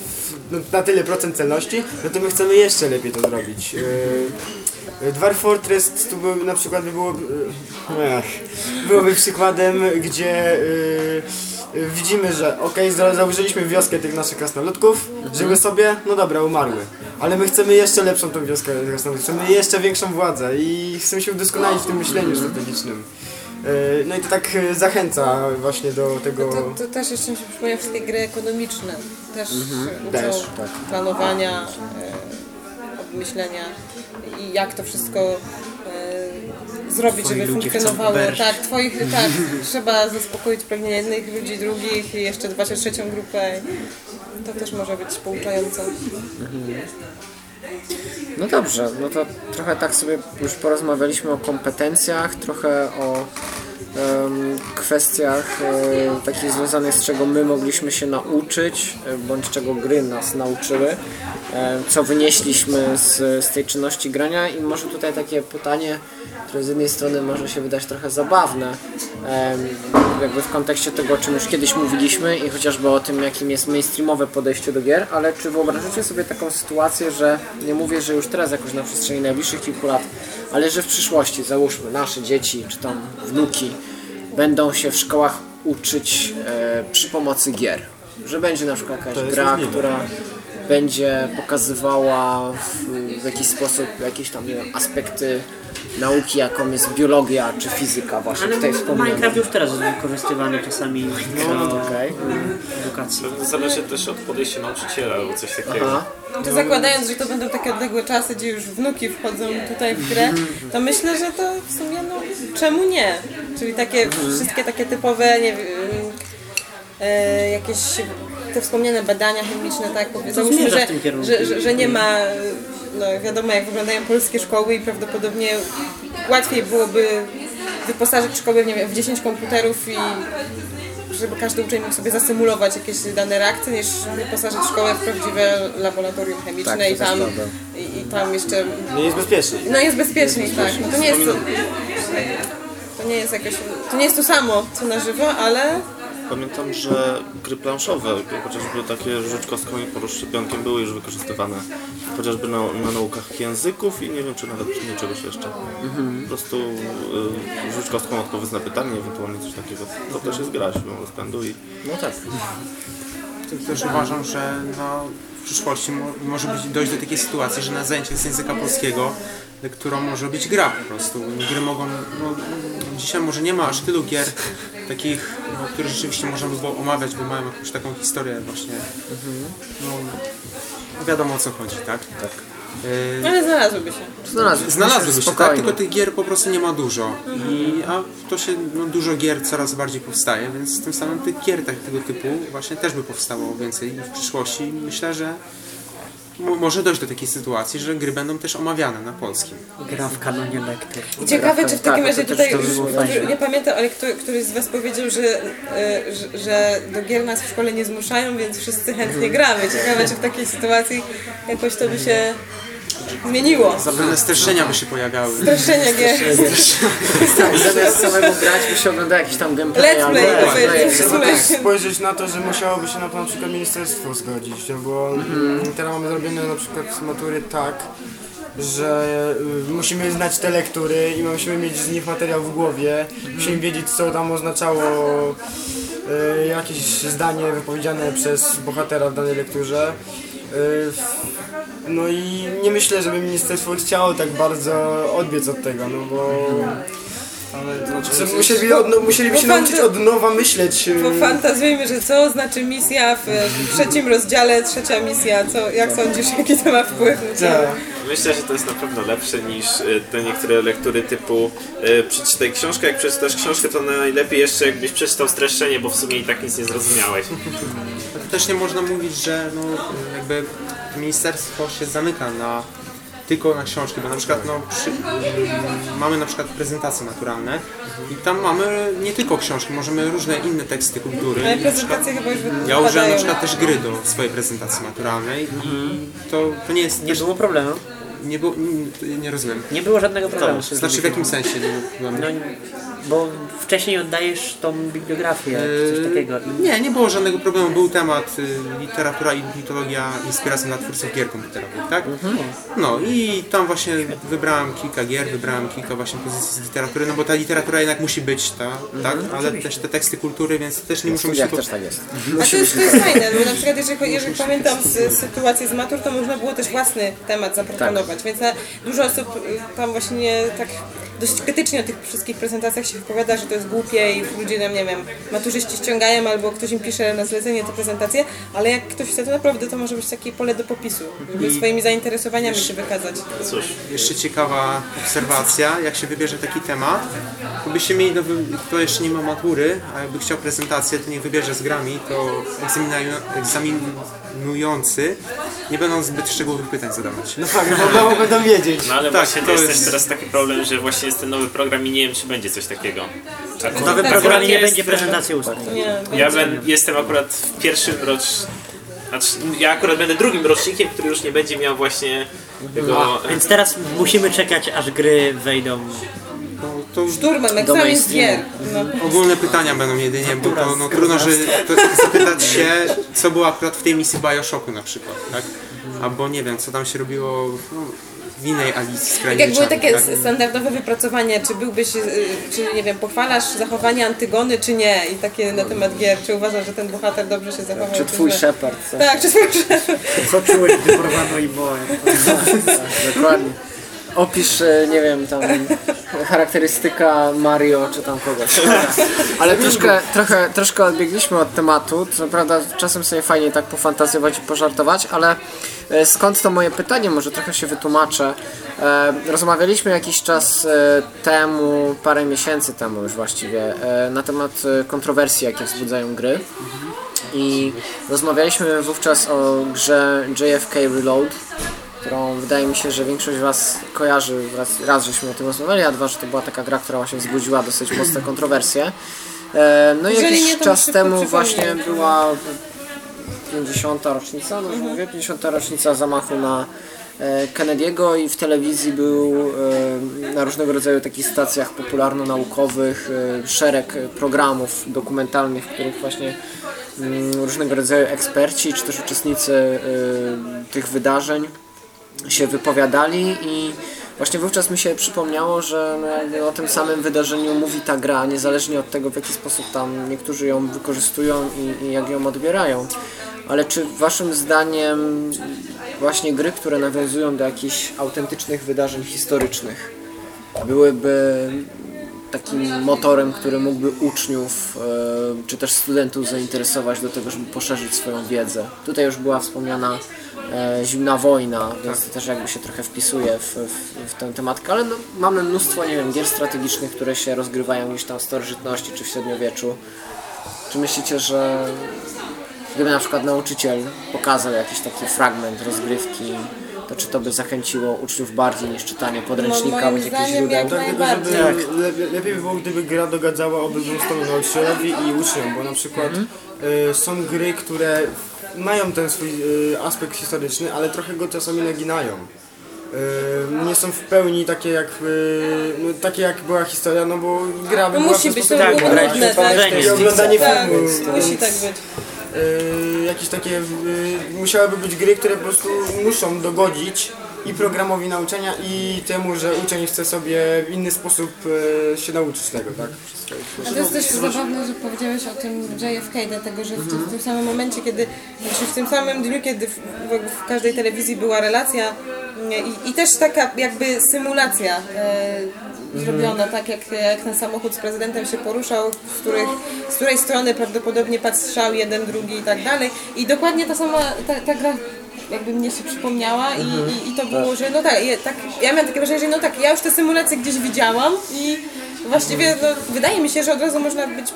no, na tyle procent celności, no to my chcemy jeszcze lepiej to zrobić. Y, Dwarf Fortress tu by, na przykład by było, ech, byłoby przykładem, gdzie y, y, widzimy, że za- założyliśmy wioskę tych naszych krasnoludków, żyły sobie, no dobra, umarły. Ale my chcemy jeszcze lepszą tą wioskę krasnoludków, chcemy jeszcze większą władzę i chcemy się udoskonalić w tym myśleniu strategicznym. Y, No i to tak y, zachęca właśnie do tego... To, to też jeszcze mi się przypomina wszystkie gry ekonomiczne. Też uczą Też, planowania, e, obmyślenia i jak to wszystko e, zrobić, Twoi żeby funkcjonowało. Tak, twoich, tak, trzeba zaspokoić pragnienia jednych ludzi, drugich i jeszcze dbać o trzecią grupę. To też może być pouczające. No dobrze, no to trochę tak sobie już porozmawialiśmy o kompetencjach, trochę o kwestiach e, takich związanych z czego my mogliśmy się nauczyć, e, bądź czego gry nas nauczyły, e, co wynieśliśmy z, z tej czynności grania. I może tutaj takie pytanie, które z jednej strony może się wydać trochę zabawne, jakby w kontekście tego, o czym już kiedyś mówiliśmy i chociażby o tym, jakim jest mainstreamowe podejście do gier, ale czy wyobrażacie sobie taką sytuację, że nie mówię, że już teraz jakoś na przestrzeni najbliższych kilku lat, ale że w przyszłości, załóżmy, nasze dzieci czy tam wnuki będą się w szkołach uczyć e, przy pomocy gier. Że będzie na przykład jakaś gra, która będzie pokazywała w, w jakiś sposób jakieś tam nie wiem, aspekty nauki, jaką jest biologia czy fizyka właśnie Ale tutaj wspomniana. Minecraft już teraz jest wykorzystywany czasami do Okej. edukacji. To zależy też od podejścia nauczyciela albo coś takiego. Aha. Czy zakładając, że to będą takie odległe czasy, gdzie już wnuki wchodzą tutaj w grę, to myślę, że to w sumie no czemu nie? Czyli takie wszystkie takie typowe, nie wiem, e, jakieś te wspomniane badania chemiczne, tak w że, że, że, że nie ma, no wiadomo jak wyglądają polskie szkoły i prawdopodobnie łatwiej byłoby wyposażyć szkoły w, nie wiem, w 10 komputerów i żeby każdy uczeń mógł sobie zasymulować jakieś dane reakcje, niż wyposażyć szkołę w prawdziwe laboratorium chemiczne Tak, i, tam, i, i tam jeszcze... Nie jest bezpieczny. No jest bezpieczniej, tak. No to nie jest to, to nie jest jakoś... To nie jest to samo, co na żywo, ale Pamiętam, że gry planszowe, chociażby takie rzuć kostką i porusz szczepionkiem były już wykorzystywane chociażby na, na naukach języków i nie wiem czy nawet nie czegoś jeszcze. Po prostu y, rzuć kostką odpowiedz na pytanie, ewentualnie coś takiego. To też jest gra siłą rozpędu i No tak. Też uważam, że no, w przyszłości mo może być dojść do takiej sytuacji, że na zajęciach z języka polskiego lekturą może być gra po prostu. Gry mogą, no, dzisiaj może nie ma aż tylu gier takich, no, które rzeczywiście można by było omawiać, bo mają jakąś taką historię właśnie. No, wiadomo o co chodzi, tak? Tak. ale znalazłyby się. Znalazły, Znalazłyby się, tak? Tylko tych gier po prostu nie ma dużo. I, a to się, no, dużo gier coraz bardziej powstaje, więc tym samym tych gier tak, tego typu właśnie też by powstało więcej w przyszłości. Myślę, że może dojść do takiej sytuacji, że gry będą też omawiane na polskim. Gra w kanonie lektur. I ciekawe, czy w takim Tak, razie tutaj, nie pamiętam, ale kto, któryś z Was powiedział, że, że, że do gier nas w szkole nie zmuszają, więc wszyscy chętnie gramy. Ciekawe, czy w takiej sytuacji jakoś to by się zmieniło. Zapewne streszczenia by się pojawiały. Streszczenia gier. Tak, zamiast samego grać by się oglądał jakiś tam gameplay Let's albo play, to let's play. spojrzeć na to, że musiałoby się na to na przykład ministerstwo zgodzić, no bo mm, teraz mamy zrobione na przykład matury tak, że y, musimy znać te lektury i musimy mieć z nich materiał w głowie, musimy wiedzieć co tam oznaczało y, jakieś zdanie wypowiedziane przez bohatera w danej lekturze. Y, no i nie myślę, żeby ministerstwo chciało tak bardzo odbiec od tego, no bo Co, musieli, od, no, musieliby się Bo nauczyć fanta- od nowa myśleć. y, Pofantazjujmy, że co znaczy misja w, w trzecim rozdziale, trzecia misja, co, jak sądzisz, jaki to ma wpływ? na Tak. ciebie? Myślę, że to jest na pewno lepsze niż y, te niektóre lektury typu y, przeczytaj książkę, jak przeczytasz książkę to najlepiej jeszcze jakbyś przeczytał streszczenie, bo w sumie i tak nic nie zrozumiałeś. To też nie można mówić, że no, jakby ministerstwo się zamyka na tylko na książki, bo na przykład no, przy, mm, mamy na przykład prezentacje naturalne i tam mamy nie tylko książki, możemy różne inne teksty kultury. Ale I na przykład, prezentacje chyba już ja użyłem na przykład też gry do swojej prezentacji maturalnej i to, to nie jest Nie też, było problemu. nie, było, nie, nie rozumiem. Nie było żadnego problemu. tym Znaczy w jakim sensie nie No, bo wcześniej oddajesz tą bibliografię, czy coś takiego. I Nie, nie było żadnego problemu. Był temat y, literatura i mitologia, inspiracja dla twórców gier komputerowych, tak? No i tam właśnie wybrałem kilka gier, wybrałem kilka właśnie pozycji z literatury, no bo ta literatura jednak musi być, ta, tak? Ale też te teksty kultury, więc też nie muszą być Jak tylko... też tak jest. A to jest, to jest fajne, bo na przykład jeżeli, jeżeli pamiętam z, sytuację z matur, to można było też własny temat zaproponować. zainteresować. Więc e, dużo osób y, tam właśnie tak dość krytycznie o tych wszystkich prezentacjach się wypowiada, że to jest głupie i ludzie tam, nie wiem, maturzyści ściągają albo ktoś im pisze na zlecenie te prezentacje, ale jak ktoś chce, to naprawdę to może być takie pole do popisu, żeby swoimi zainteresowaniami się wykazać. Cóż, Jeszcze ciekawa obserwacja, jak się wybierze taki temat, to byście mieli, wy- kto jeszcze nie ma matury, a jakby chciał prezentację, to niech wybierze z grami, to egzaminujący nie będą zbyt szczegółowych pytań zadawać. No tak, no bo będą wiedzieć. no ale Tak, właśnie to, to jest, jest- też teraz taki problem, że właśnie jest ten nowy program i nie wiem, czy będzie coś takiego. W nowym programie nie jest, będzie prezentacji ustnej. Nie, Ja ben, jestem akurat w pierwszym rocz... Znaczy, ja akurat będę drugim rocznikiem, który już nie będzie miał właśnie tego... Więc teraz musimy czekać, aż gry wejdą. No, to Szturmem, egzamin z gier. No. ogólne pytania będą jedynie, bo to no, trudno, że to, zapytać się, co było akurat w tej misji Bioshocku na przykład, tak? Albo nie wiem, co tam się robiło no, w innej Alicji z Tak Krainy jak były takie tak? standardowe wypracowania, czy byłbyś, y, czy nie wiem, pochwalasz zachowanie Antygony, czy nie? I takie na temat gier, czy uważasz, że ten bohater dobrze się zachował? Czy twój nie? Shepard? co? Tak, czy twój Shepard. Co czułeś, gdy porwano i boję? Dokładnie. Opisz, e, nie wiem, tam charakterystyka Mario czy tam kogoś. Ale troszkę, trochę, troszkę odbiegliśmy od tematu. Co prawda czasem sobie fajnie tak pofantazjować i pożartować, ale e, skąd to moje pytanie? Może trochę się wytłumaczę. E, Rozmawialiśmy jakiś czas temu, parę miesięcy temu już właściwie, na temat kontrowersji, jakie wzbudzają gry. I rozmawialiśmy wówczas o grze JFK Reload, którą wydaje mi się, że większość z Was kojarzy. Raz, raz żeśmy o tym rozmawiali, a dwa, że to była taka gra, która właśnie wzbudziła dosyć mocne kontrowersje. E, No i Jeżeli jakiś nie, czas temu właśnie była 50. rocznica, no mówię, 50. rocznica zamachu na e, Kennedy'ego i w telewizji był e, na różnego rodzaju takich stacjach popularno-naukowych szereg programów dokumentalnych, w których właśnie mm, różnego rodzaju eksperci czy też uczestnicy tych wydarzeń się wypowiadali i właśnie wówczas mi się przypomniało, że no o tym samym wydarzeniu mówi ta gra, niezależnie od tego w jaki sposób tam niektórzy ją wykorzystują i, i jak ją odbierają. Ale czy waszym zdaniem właśnie gry, które nawiązują do jakichś autentycznych wydarzeń historycznych byłyby takim motorem, który mógłby uczniów e, czy też studentów zainteresować do tego, żeby poszerzyć swoją wiedzę. Tutaj już była wspomniana zimna wojna, więc to też jakby się trochę wpisuje w, w, w tę tematkę, ale no, mamy mnóstwo, nie wiem, gier strategicznych, które się rozgrywają gdzieś tam w starożytności czy w średniowieczu. Czy myślicie, że gdyby na przykład nauczyciel pokazał jakiś taki fragment rozgrywki, to czy to by zachęciło uczniów bardziej niż czytanie podręcznika moim bądź jakichś źródeł? jak Dlatego, żeby le, lepiej by było, gdyby gra dogadzała obydwu stronom, nauczycielowi i uczniom, bo na przykład y, są gry, które mają ten swój y, aspekt historyczny, ale trochę go czasami naginają. Y, nie są w pełni takie jak, y, no, takie jak była historia, no bo gra by była musi być, to było nudne, tak? oglądanie Tak, filmu. musi tak być. jakieś takie, musiałyby być gry, które po prostu muszą dogodzić i programowi nauczania i temu, że uczeń chce sobie w inny sposób y, się nauczyć tego, tak? A to jest też zabawne, że powiedziałeś o tym JFK, dlatego że w, tym- w tym samym momencie, kiedy, znaczy w tym samym dniu, kiedy w, w, w każdej telewizji była relacja nie, i, i też taka jakby symulacja e, zrobiona, tak jak, jak ten samochód z prezydentem się poruszał, z, których, z której strony prawdopodobnie padł strzał jeden, drugi i tak dalej. I dokładnie ta sama, ta, ta gra jakby mnie się przypomniała i, i, i to było, że no tak, je, tak, ja miałam takie wrażenie, że no tak, ja już tę symulację gdzieś widziałam i właściwie no, wydaje mi się, że od razu można być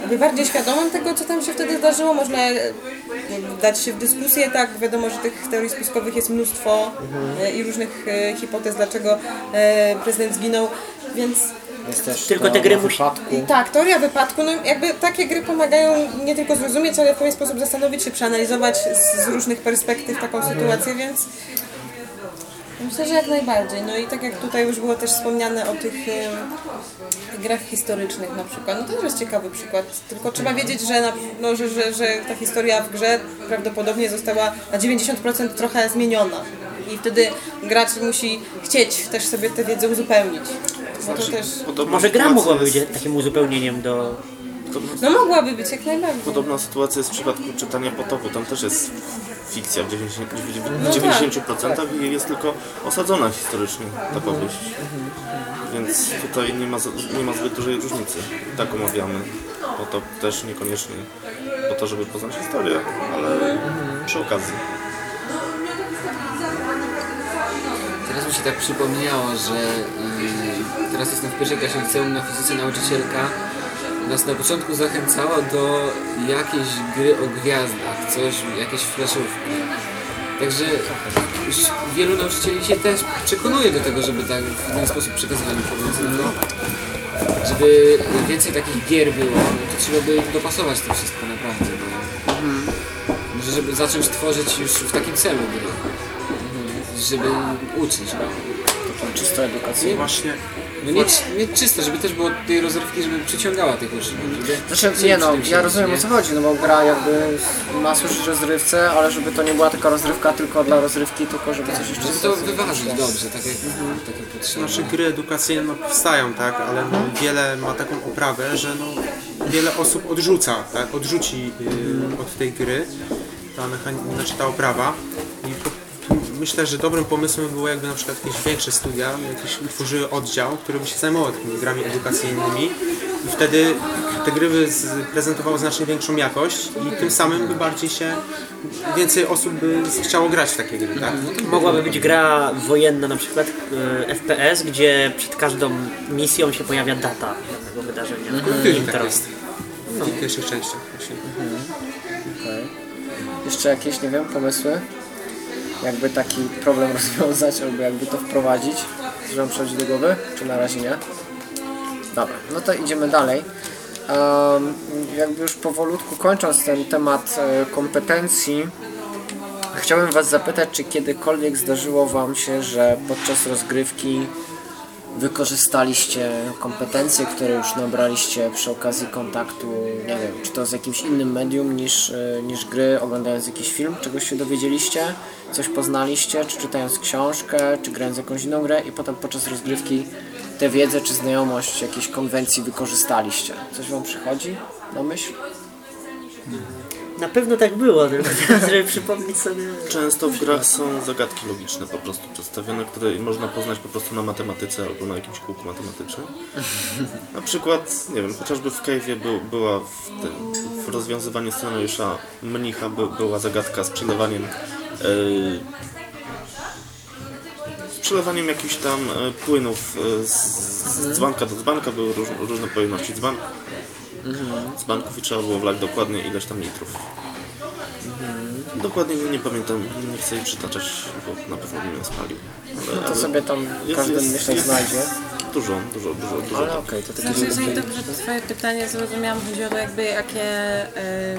jakby bardziej świadomym tego, co tam się wtedy zdarzyło, można e, dać się w dyskusję, tak, wiadomo, że tych teorii spiskowych jest mnóstwo e, i różnych e, hipotez, dlaczego prezydent zginął, więc Jest też Tylko te gry musi- wypadku. tak, teoria wypadku, no jakby takie gry pomagają nie tylko zrozumieć, ale w pewien sposób zastanowić się, przeanalizować z, z różnych perspektyw taką sytuację, więc myślę, że jak najbardziej. No i tak jak tutaj już było też wspomniane o tych em, grach historycznych na przykład, no to też jest ciekawy przykład. Tylko trzeba wiedzieć, że, na, no, że, że, że ta historia w grze prawdopodobnie została na 90% trochę zmieniona. I wtedy gracz musi chcieć też sobie tę wiedzę uzupełnić. To też... Podobna Może gra sytuacja mogłaby jest- być takim uzupełnieniem do... No mogłaby być jak najbardziej. Podobna sytuacja jest w przypadku czytania potopu. Tam też jest fikcja w 90%, w 90% i jest tylko osadzona historycznie ta powieść. Więc tutaj nie ma, nie ma zbyt dużej różnicy. Tak omawiamy. Bo to też niekoniecznie po to, żeby poznać historię, ale przy okazji. Teraz mi się tak przypomniało, że yy, teraz jestem w pierwszej klasie liceum na fizyce nauczycielka nas na początku zachęcała do jakiejś gry o gwiazdach, coś, jakieś flashówki. Także już wielu nauczycieli się też przekonuje do tego, żeby tak w ten sposób przekazywali pomoc. No, żeby więcej takich gier było, no to trzeba by dopasować to wszystko naprawdę. No. Może żeby zacząć tworzyć już w takim celu gry. Żeby uczyć. No. Czysto edukacyjnie. Właśnie No nie, nie czysto, żeby też było tej rozrywki, żeby przyciągała tych uczniów. Żeby Znaczy, nie no, ja rozumiem o co chodzi, no bo gra jakby ma służyć rozrywce, ale żeby to nie była taka rozrywka tylko dla rozrywki, tylko żeby coś jeszcze Żeby to wyważyć dobrze, tak jak, tak jak potrzeba. Nasze gry edukacyjne no, powstają, tak, ale no, wiele ma taką oprawę, że no, wiele osób odrzuca, tak, odrzuci y, od tej gry ta, mechani- znaczy ta oprawa. I po, myślę, że dobrym pomysłem było jakby na przykład jakieś większe studia, jakieś utworzyły oddział, który by się zajmował takimi grami edukacyjnymi i wtedy te gry by prezentowały znacznie większą jakość i tym samym by bardziej się, więcej osób by chciało grać w takie gry, tak? Mogłaby być gra wojenna, na przykład e, FPS, gdzie przed każdą misją się pojawia data danego wydarzenia. Intro. tak jest. W pierwszych częściach właśnie. Okej. Jeszcze jakieś, nie wiem, pomysły? Jakby taki problem rozwiązać, albo jakby to wprowadzić? Czy wam przychodzi do głowy? Czy na razie nie? Dobra, no to idziemy dalej. Um, jakby już powolutku kończąc ten temat e, kompetencji, chciałbym was zapytać, czy kiedykolwiek zdarzyło wam się, że podczas rozgrywki wykorzystaliście kompetencje, które już nabraliście przy okazji kontaktu, nie wiem, czy to z jakimś innym medium niż, e, niż gry, oglądając jakiś film, czegoś się dowiedzieliście, coś poznaliście, czy czytając książkę, czy grając jakąś inną grę i potem podczas rozgrywki tę wiedzę czy znajomość jakiejś konwencji wykorzystaliście. Coś wam przychodzi na myśl? Na pewno tak było, żeby przypomnieć sobie... Często w grach są zagadki logiczne po prostu przedstawione, które można poznać po prostu na matematyce albo na jakimś kółku matematycznym. Na przykład, nie wiem, chociażby w Cave'ie był, była w, tym, w rozwiązywaniu scenariusza mnicha by, była zagadka z przelewaniem yy, przelewaniem jakichś tam e, płynów e, z, z dzbanka do dzbanka, były róż, różne pojemności dzbanków. Dzbanków i trzeba było wlać dokładnie ileś tam litrów. Dokładnie nie pamiętam, nie chcę jej przytaczać, bo na pewno bym ją spalił. Ale, No to ale sobie tam jest- każdy jest- myślę jest znajdzie. Dużo, dużo, dużo, dużo. Ale okej, to takie Znaczy, jeżeli dobrze to Twoje pytanie zrozumiałam, chodzi o to jakby jakie e,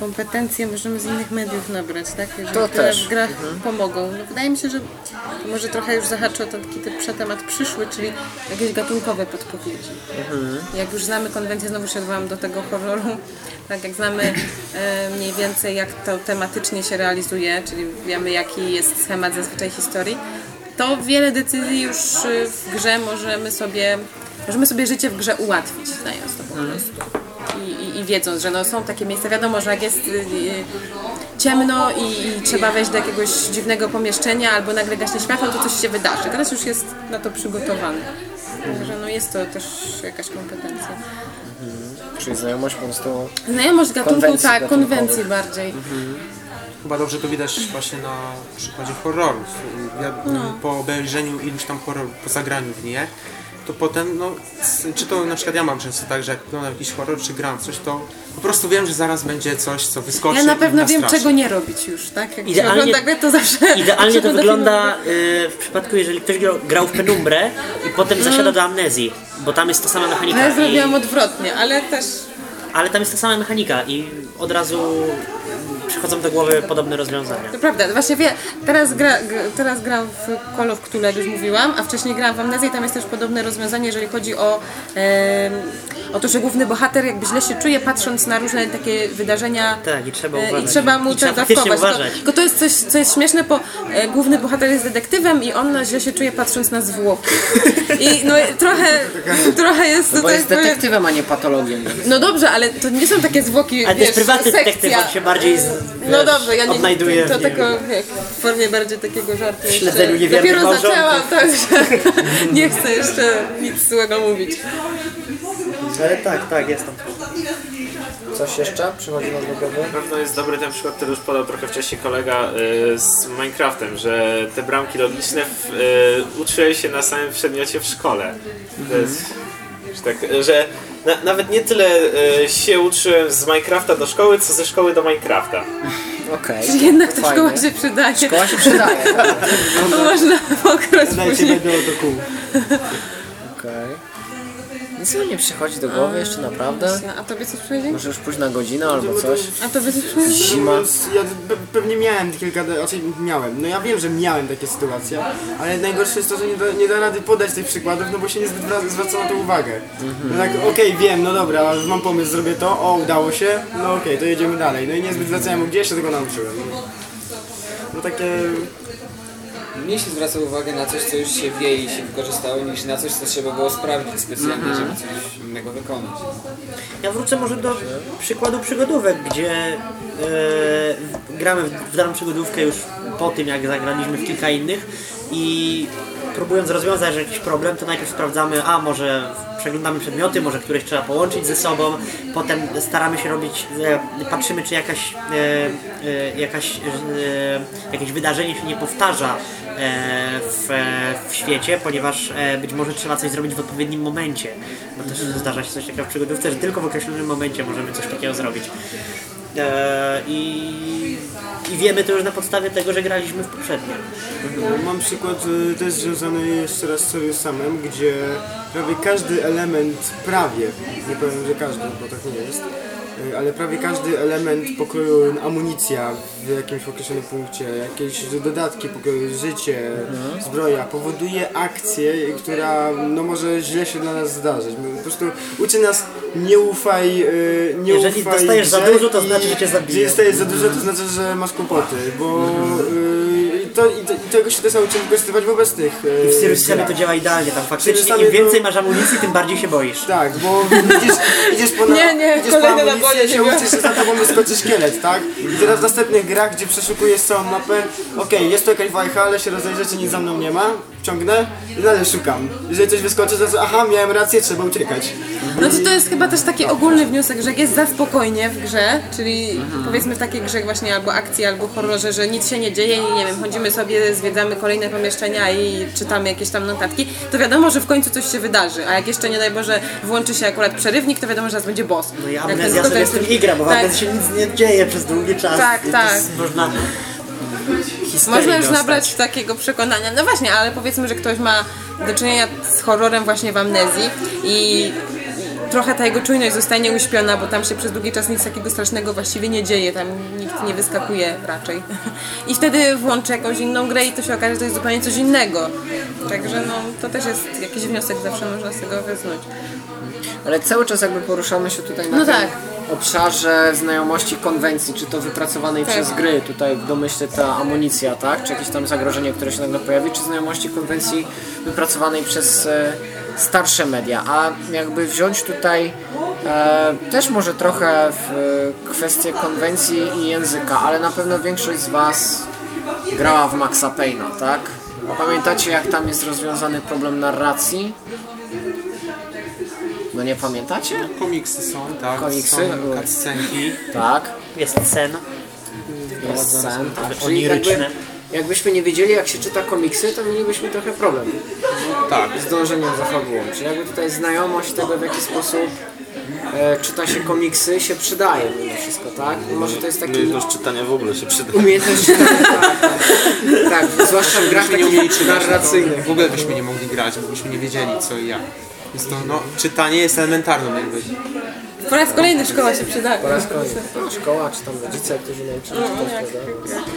kompetencje możemy z innych mediów nabrać, tak? Jeżeli To które też. w grach pomogą. No, wydaje mi się, że to może trochę już zahaczę o taki typ przetemat przyszły, czyli jakieś gatunkowe podpowiedzi. Jak już znamy konwencję, znowu się odwołam do tego horroru, tak jak znamy e, mniej więcej jak to tematycznie się realizuje, czyli wiemy jaki jest schemat zazwyczaj historii, to wiele decyzji już y, w grze możemy sobie, możemy sobie życie w grze ułatwić, znając to po prostu. I, i, I wiedząc, że no są takie miejsca, wiadomo, że jak jest y, y, ciemno i, i trzeba wejść do jakiegoś dziwnego pomieszczenia albo nagle gaśnie światło, to coś się wydarzy. Teraz już jest na to przygotowany. Także no jest to też jakaś kompetencja. Czyli znajomość po prostu Znajomość gatunku, Konwencji tak, gatunkowych. konwencji bardziej. Chyba dobrze to widać właśnie na przykładzie horrorów. Ja No. po obejrzeniu iluś tam horrorów, po zagraniu w nie, to potem, no, czy to na przykład ja mam często tak, że jak oglądam jakiś horror, czy gram coś, to po prostu wiem, że zaraz będzie coś, co wyskoczy Ja na i pewno wiem, czego nie robić już, tak? Jak Idealnie- się ogląda to zawsze... Idealnie to wygląda y, w przypadku, jeżeli ktoś grał, w Penumbrę i potem zasiada do amnezji, bo tam jest ta sama No mechanika. ja I, zrobiłam odwrotnie, ale też... ale tam jest ta sama mechanika i od razu przychodzą do głowy podobne rozwiązania. To prawda, właśnie wie, teraz, gra, teraz gram w Call of Cthulhu, jak już mówiłam, a wcześniej grałam w Amnezję i tam jest też podobne rozwiązanie, jeżeli chodzi o, em, o to, że główny bohater jakby źle się czuje, patrząc na różne takie wydarzenia Tak, i trzeba e, uważać. i trzeba mu I to dawkować. tylko to jest coś, co jest śmieszne, bo e, główny bohater jest detektywem i on źle się czuje, patrząc na zwłoki. I no trochę, trochę jest... Bo to jest detektywem, a nie patologiem. No dobrze, ale to nie są takie zwłoki, Ale to jest prywatny sekcja. detektyw, on się bardziej z- No dobrze, ja nie, odnajduję to w jak, w formie bardziej takiego żartu. jeszcze. śledzeniu niewiernych Dopiero małżonków. zaczęłam, także nie chcę jeszcze nic złego mówić. Ale tak, tak, jestem. Coś jeszcze przychodzi do głowy? Na pewno jest dobry ten przykład, który już podał trochę wcześniej kolega y, z Minecraftem, że te bramki logiczne w, y, uczyłem się na samym przedmiocie w szkole. To jest, że, tak, że na, nawet nie tyle y, się uczyłem z Minecrafta do szkoły, co ze szkoły do Minecrafta. Okej. Jednak ta Fajnie. szkoła się przydaje. Szkoła się przydaje. Można pokroć Dajcie później. będę do kół. Okej. Nic mi nie przychodzi do głowy jeszcze naprawdę? A tobie coś przychodzi? Może już późna godzina albo coś? A tobie coś przychodzi? Zima. Ja pe- pewnie miałem kilka, raczej miałem. No ja wiem, że miałem takie sytuacje, ale najgorsze jest to, że nie da, nie da rady podać tych przykładów, no bo się niezbyt wra- zwraca na to uwagę. No tak, okej, wiem, no dobra, mam pomysł, zrobię to, o, udało się, no okej, to jedziemy dalej. No i niezbyt zwracałem uwagę, się tego nauczyłem. No takie... Mniej się zwraca uwagę na coś, co już się wie i się wykorzystało, niż na coś, co trzeba było sprawdzić specjalnie, żeby coś innego wykonać. Ja wrócę może do przykładu przygodówek, gdzie e, gramy w, w daną przygodówkę już po tym, jak zagraliśmy w kilka innych i próbując rozwiązać jakiś problem, to najpierw sprawdzamy, a może przeglądamy przedmioty, może któreś trzeba połączyć ze sobą, potem staramy się robić, e, patrzymy czy jakaś, e, e, jakaś, jakieś wydarzenie się nie powtarza w, w świecie, ponieważ być może trzeba coś zrobić w odpowiednim momencie. Bo też zdarza się coś takiego w przygodówce, że tylko w określonym momencie możemy coś takiego zrobić. E, i, I wiemy to już na podstawie tego, że graliśmy w poprzednim. Mam przykład y, też związany jeszcze raz z Seriusamem, gdzie prawie każdy element, prawie, nie powiem, że każdy, bo tak nie jest, ale prawie każdy element pokroju amunicja w jakimś określonym punkcie, jakieś dodatki pokroju życie, zbroja, powoduje akcję, która no, może źle się dla nas zdarzyć. Po prostu uczy nas nie ufaj, y, nie Jeżeli ufaj dostajesz za grze dużo, to i- znaczy, że cię zabiją. Jeżeli dostajesz za dużo, to znaczy, że masz kłopoty, bo y, to, i, to, i tego się też nauczyłem wykorzystywać w obecnych y, W Sirius Samie grach. to działa idealnie, tam faktycznie im więcej to- masz amunicji, tym bardziej się boisz. Tak, bo idziesz, idziesz po, na, Nie, nie, idziesz po kolejne naboje i się uczysz, że za tobą wyskoczy szkielet, tak? I teraz w następnych grach, gdzie przeszukujesz całą mapę, okej, jest tu jakaś wajcha, ale się rozejrzę, czy nic za mną nie ma, ciągnę i dalej szukam. Jeżeli coś wyskoczy, to aha, miałem rację, trzeba uciekać. No to to jest chyba też taki ogólny wniosek, że jak jest za spokojnie w grze, czyli powiedzmy w takiej grze właśnie albo akcji, albo horrorze, że nic się nie dzieje i nie wiem, chodzimy sobie, zwiedzamy kolejne pomieszczenia i czytamy jakieś tam notatki, to wiadomo, że w końcu coś się wydarzy, a jak jeszcze nie daj Boże włączy się akurat przerywnik, to wiadomo, że zaraz będzie boss. No i Jak amnezja sobie z tym igra, bo tak, się nic nie dzieje przez długi czas. Tak, tak. Można Można już dostać. nabrać takiego przekonania. No właśnie, ale powiedzmy, że ktoś ma do czynienia z horrorem właśnie w amnezji i trochę ta jego czujność zostanie uśpiona, bo tam się przez długi czas nic takiego strasznego właściwie nie dzieje, tam nikt nie wyskakuje raczej. I wtedy włączy jakąś inną grę i to się okaże, że to jest zupełnie coś innego. Także no, to też jest jakiś wniosek, zawsze można z tego wysnuć. Ale cały czas jakby poruszamy się tutaj na No tym tak. Obszarze znajomości konwencji, czy to wypracowanej Tak. przez gry, tutaj w domyśle ta amunicja, tak? Czy jakieś tam zagrożenie, które się nagle pojawi, czy znajomości konwencji wypracowanej przez e, starsze media. A jakby wziąć tutaj e, też może trochę w e, kwestię konwencji i języka, ale na pewno większość z Was grała w Maxa Payne'a, tak? Pamiętacie jak tam jest rozwiązany problem narracji? No nie pamiętacie? Komiksy są, tak? Komiksy? Są cutscenki. Tak. Jest sen. Jest sen, tak. Czyli oniryczne. jakby, jakbyśmy nie wiedzieli jak się czyta komiksy, to mielibyśmy trochę problem Tak. z dążeniem za fabułą. Czyli jakby tutaj znajomość tego w jaki sposób e, czyta się komiksy się przydaje mimo wszystko, tak? Może to jest taki Umiejętność czytania w ogóle się przyda. umiejętność czytania, tak, tak. tak, zwłaszcza w grach Gdybyśmy nie umieli takich czytać, to narracyjnych. w ogóle byśmy nie mogli grać, bo byśmy nie wiedzieli co i jak. Więc to, no, czytanie jest elementarną jakby. Po raz kolejny szkoła się przydaje. Po raz kolejny. No, szkoła, czy tam rodzice, którzy nauczyli czytać, prawda?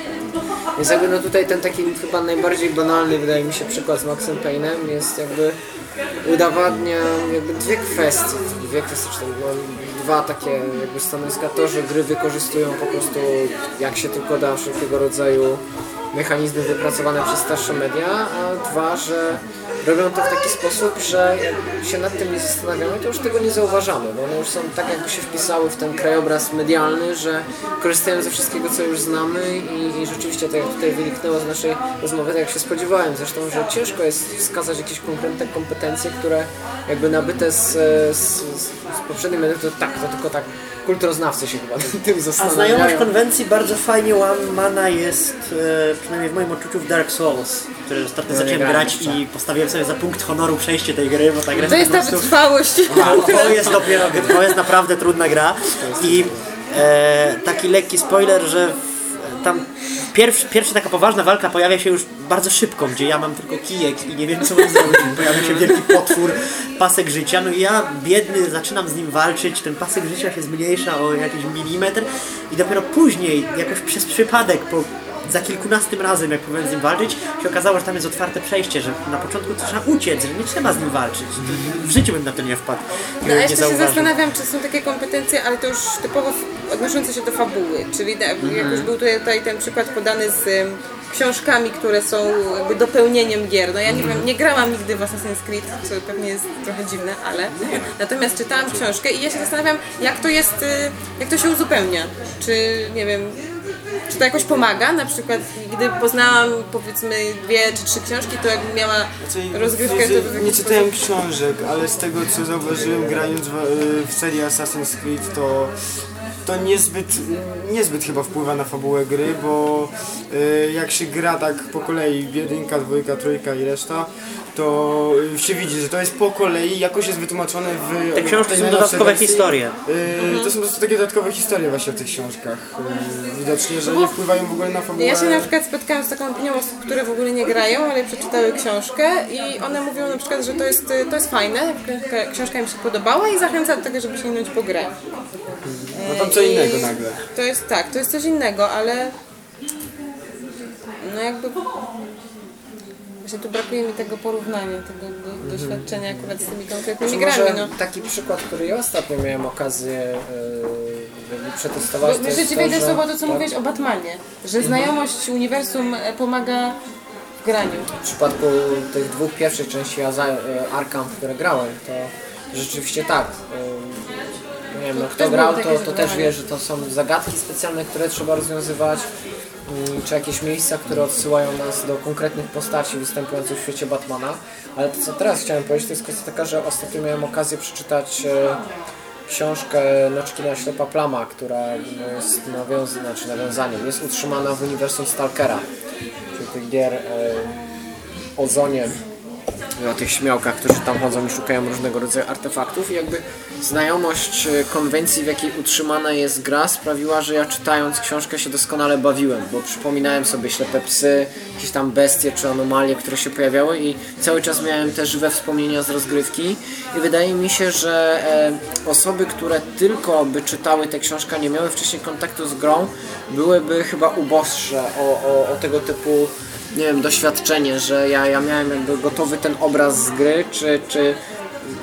Więc jakby no tutaj ten taki chyba najbardziej banalny wydaje mi się przykład z Maxem Payne'em jest jakby udowadnia jakby dwie kwestie, dwie kwestie, czy tam, no, dwa takie jakby stanowiska, to, że gry wykorzystują po prostu jak się tylko da wszelkiego rodzaju mechanizmy wypracowane przez starsze media, a dwa, że robią to w taki sposób, że się nad tym nie zastanawiamy, to już tego nie zauważamy, bo one już są tak jakby się wpisały w ten krajobraz medialny, że korzystają ze wszystkiego, co już znamy i, i rzeczywiście, tak jak tutaj wyniknęło z naszej rozmowy, tak jak się spodziewałem. Zresztą, że ciężko jest wskazać jakieś konkretne kompetencje, które jakby nabyte z, z, z to tak, to tylko tak kulturoznawcy się chyba tym A zastanawiają. znajomość konwencji bardzo fajnie łamana jest, e, przynajmniej w moim odczuciu, w Dark Souls, który ostatnio No, zacząłem grać jeszcze. i postawiłem sobie za punkt honoru przejście tej gry, bo ta gra To jest ta prostu... wytrwałość. A, to jest dopiero, to jest naprawdę trudna gra i e, taki lekki spoiler, że w, tam pierwsza taka poważna walka pojawia się już bardzo szybko, gdzie ja mam tylko kijek i nie wiem co mam zrobić. Pojawia się wielki potwór, pasek życia, no i ja biedny zaczynam z nim walczyć, ten pasek życia się zmniejsza o jakiś milimetr i dopiero później, jakoś przez przypadek, po za kilkunastym razem, jak próbowałem z nim walczyć, się okazało, że tam jest otwarte przejście, że na początku trzeba uciec, że nie trzeba z nim walczyć. W życiu bym na to nie wpadł. No, Nie, a nie jeszcze się zastanawiam, czy są takie kompetencje, ale to już typowo odnoszące się do fabuły. Czyli Mhm. jak już był tutaj, ten przykład podany z książkami, które są jakby dopełnieniem gier. No ja nie Mhm. wiem, nie grałam nigdy w Assassin's Creed, co pewnie jest trochę dziwne, ale natomiast czytałam książkę i ja się zastanawiam, jak to jest, y, jak to się uzupełnia. Czy, nie wiem, czy to jakoś pomaga? Na przykład, gdy poznałam powiedzmy dwie czy trzy książki, to jakbym miała Znaczy, rozgrywkę, że to nie czytałem sposób- książek, ale z tego co zauważyłem grając w, w serii Assassin's Creed to to niezbyt, niezbyt chyba wpływa na fabułę gry, bo y, jak się gra tak po kolei, jedynka, dwójka, trójka i reszta, to y, się widzi, że to jest po kolei, jakoś jest wytłumaczone w... Te książki są dodatkowe wersji. historie. Y, To są po prostu takie dodatkowe historie właśnie w tych książkach. Y, widocznie, że nie wpływają w ogóle na fabułę. Ja się na przykład spotkałam z taką opinią osób, które w ogóle nie grają, ale przeczytały książkę i one mówią na przykład, że to jest, to jest fajne, książka- książka im się podobała i zachęca do tego, żeby sięgnąć po grę. No tam co I innego nagle. To jest tak, to jest coś innego, ale no jakby właśnie tu brakuje mi tego porównania, tego do, doświadczenia akurat z tymi konkretnymi grami. No. taki przykład, który ja ostatnio miałem okazję yy, przetestować, Bo jeszcze ci wejdę że- to, co tak, mówiłeś o Batmanie, że znajomość uniwersum e, pomaga w graniu. W przypadku tych dwóch pierwszych części e, Arkham, w które grałem, to rzeczywiście tak. Yy, Nie wiem, no, kto grał, to, to też wie, że to są zagadki specjalne, które trzeba rozwiązywać, mm, czy jakieś miejsca, które odsyłają nas do konkretnych postaci występujących w świecie Batmana. Ale to, co teraz chciałem powiedzieć, to jest kwestia taka, że ostatnio miałem okazję przeczytać e, książkę Noczki na ślepa plama, która no, jest nawiąz znaczy nawiązaniem, jest utrzymana w uniwersum Stalkera, czyli tych gier e, o zonie o tych śmiałkach, którzy tam chodzą i szukają różnego rodzaju artefaktów. I jakby znajomość e, konwencji, w jakiej utrzymana jest gra sprawiła, że ja czytając książkę się doskonale bawiłem, bo przypominałem sobie ślepe psy, jakieś tam bestie czy anomalie, które się pojawiały i cały czas miałem te żywe wspomnienia z rozgrywki. I wydaje mi się, że e, osoby, które tylko by czytały tę książkę, nie miały wcześniej kontaktu z grą, byłyby chyba uboższe o, o, o tego typu nie wiem, doświadczenie, że ja, ja miałem jakby gotowy ten obraz z gry, czy, czy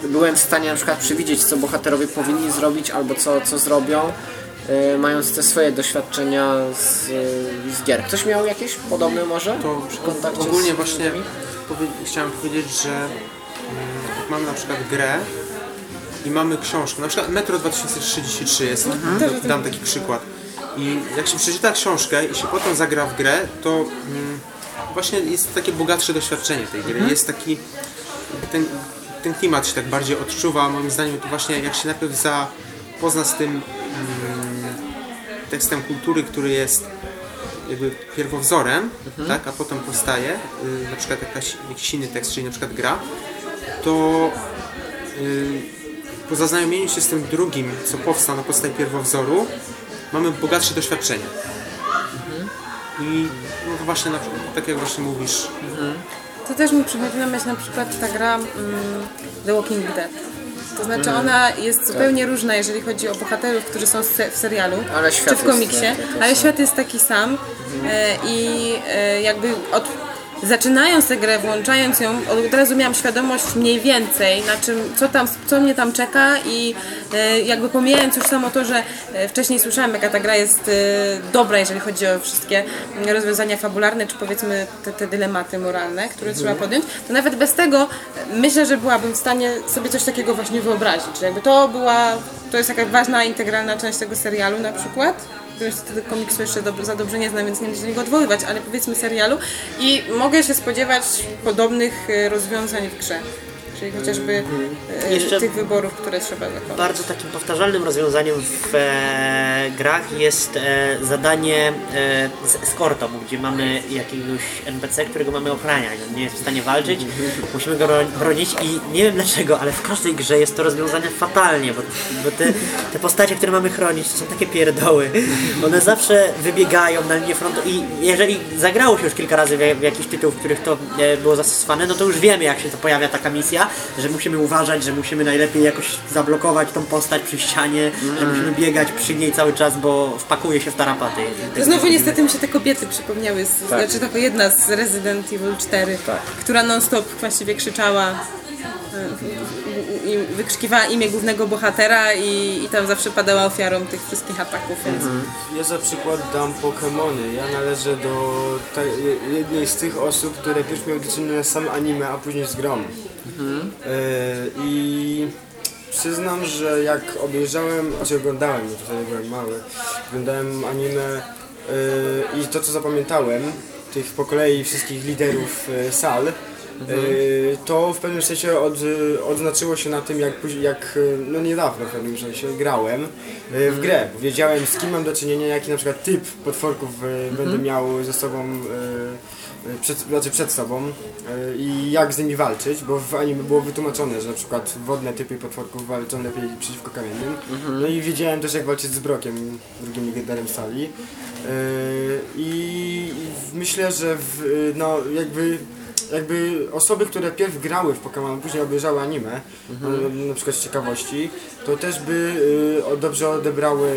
byłem w stanie na przykład przewidzieć, co bohaterowie powinni zrobić, albo co, co zrobią, y, mając te swoje doświadczenia z, y, z gier. Ktoś miał jakieś podobne może To przy kontakcie ogólnie z właśnie powie, chciałem powiedzieć, że mm, mamy na przykład grę i mamy książkę, na przykład Metro 2033 jest, dam taki przykład. I jak się przeczyta książkę i się potem zagra w grę, to mm, właśnie jest takie bogatsze doświadczenie tej gry. Jest taki ten, ten klimat się tak bardziej odczuwa. Moim zdaniem to właśnie jak się najpierw zapozna z tym mm, tekstem kultury, który jest jakby pierwowzorem, tak, a potem powstaje y, na przykład jakaś, jakiś inny tekst, czyli na przykład gra, to y, po zaznajomieniu się z tym drugim, co powstał na podstawie pierwowzoru, mamy bogatsze doświadczenie. I no to właśnie, na, przykład, tak jak właśnie mówisz, To też mi przychodzi na myśl na przykład ta gra mm, The Walking Dead. To znaczy Mhm. ona jest Tak. zupełnie różna, jeżeli chodzi o bohaterów, którzy są se- w serialu Ale świat czy w jest komiksie, taki- taki ale świat jest taki sam e, i e, jakby od zaczynając tę grę, włączając ją, od razu miałam świadomość mniej więcej, na czym, co, tam, co mnie tam czeka i e, jakby pomijając już samo to, że e, wcześniej słyszałam, jaka ta gra jest e, dobra, jeżeli chodzi o wszystkie rozwiązania fabularne, czy powiedzmy te, te dylematy moralne, które trzeba podjąć, to nawet bez tego myślę, że byłabym w stanie sobie coś takiego właśnie wyobrazić, że jakby to była, to jest jakaś ważna, integralna część tego serialu na przykład, wtedy komiksu jeszcze dob- za dobrze nie znam, więc nie będę się do niego odwoływać, ale powiedzmy serialu i mogę się spodziewać podobnych e, rozwiązań w grze. Czyli chociażby e, Jeszcze- tych wyborów, które trzeba dokonać. Bardzo takim powtarzalnym rozwiązaniem w e, grach jest e, zadanie e, z eskortą, gdzie mamy jakiegoś NPC, którego mamy ochraniać. On nie jest w stanie walczyć, musimy go bro- bronić i nie wiem dlaczego, ale w każdej grze jest to rozwiązane fatalnie, bo, bo te, te postacie, które mamy chronić, to są takie pierdoły. One zawsze wybiegają na linię frontu i jeżeli zagrało się już kilka razy w, w jakiś tytuł, w których to e, było zastosowane, no to już wiemy jak się to pojawia taka misja, że musimy uważać, że musimy najlepiej jakoś zablokować tą postać przy ścianie, że musimy biegać przy niej cały czas, bo wpakuje się w tarapaty. To znowu niestety mi się te kobiety przypomniały, z, znaczy tylko jedna z Resident Evil 4, która non-stop właściwie krzyczała wykrzykiwała imię głównego bohatera i, i tam zawsze padała ofiarą tych wszystkich ataków, więc Ja za przykład dam Pokemony. Ja należę do ta, jednej z tych osób, które pierwszy miały do czynienia z sam anime, a później z grą. E, I przyznam, że jak obejrzałem, znaczy oglądałem, bo wtedy byłem mały, oglądałem anime e, i to co zapamiętałem, tych po kolei wszystkich liderów e, sal, to w pewnym sensie od, odznaczyło się na tym, jak, jak e, no niedawno w pewnym sensie grałem e, w grę, bo wiedziałem z kim mam do czynienia, jaki na przykład typ potworków e, będę miał ze sobą e, przed, znaczy przed sobą e, i jak z nimi walczyć, bo w anime było wytłumaczone, że na przykład wodne typy potworków walczą lepiej przeciwko kamiennym. No i wiedziałem też jak walczyć z Brokiem, drugim legendarem sali. E, I, i myślę, że w, no jakby jakby osoby, które pierw grały w Pokémon, później obejrzały anime, no, na przykład z ciekawości, to też by y, dobrze odebrały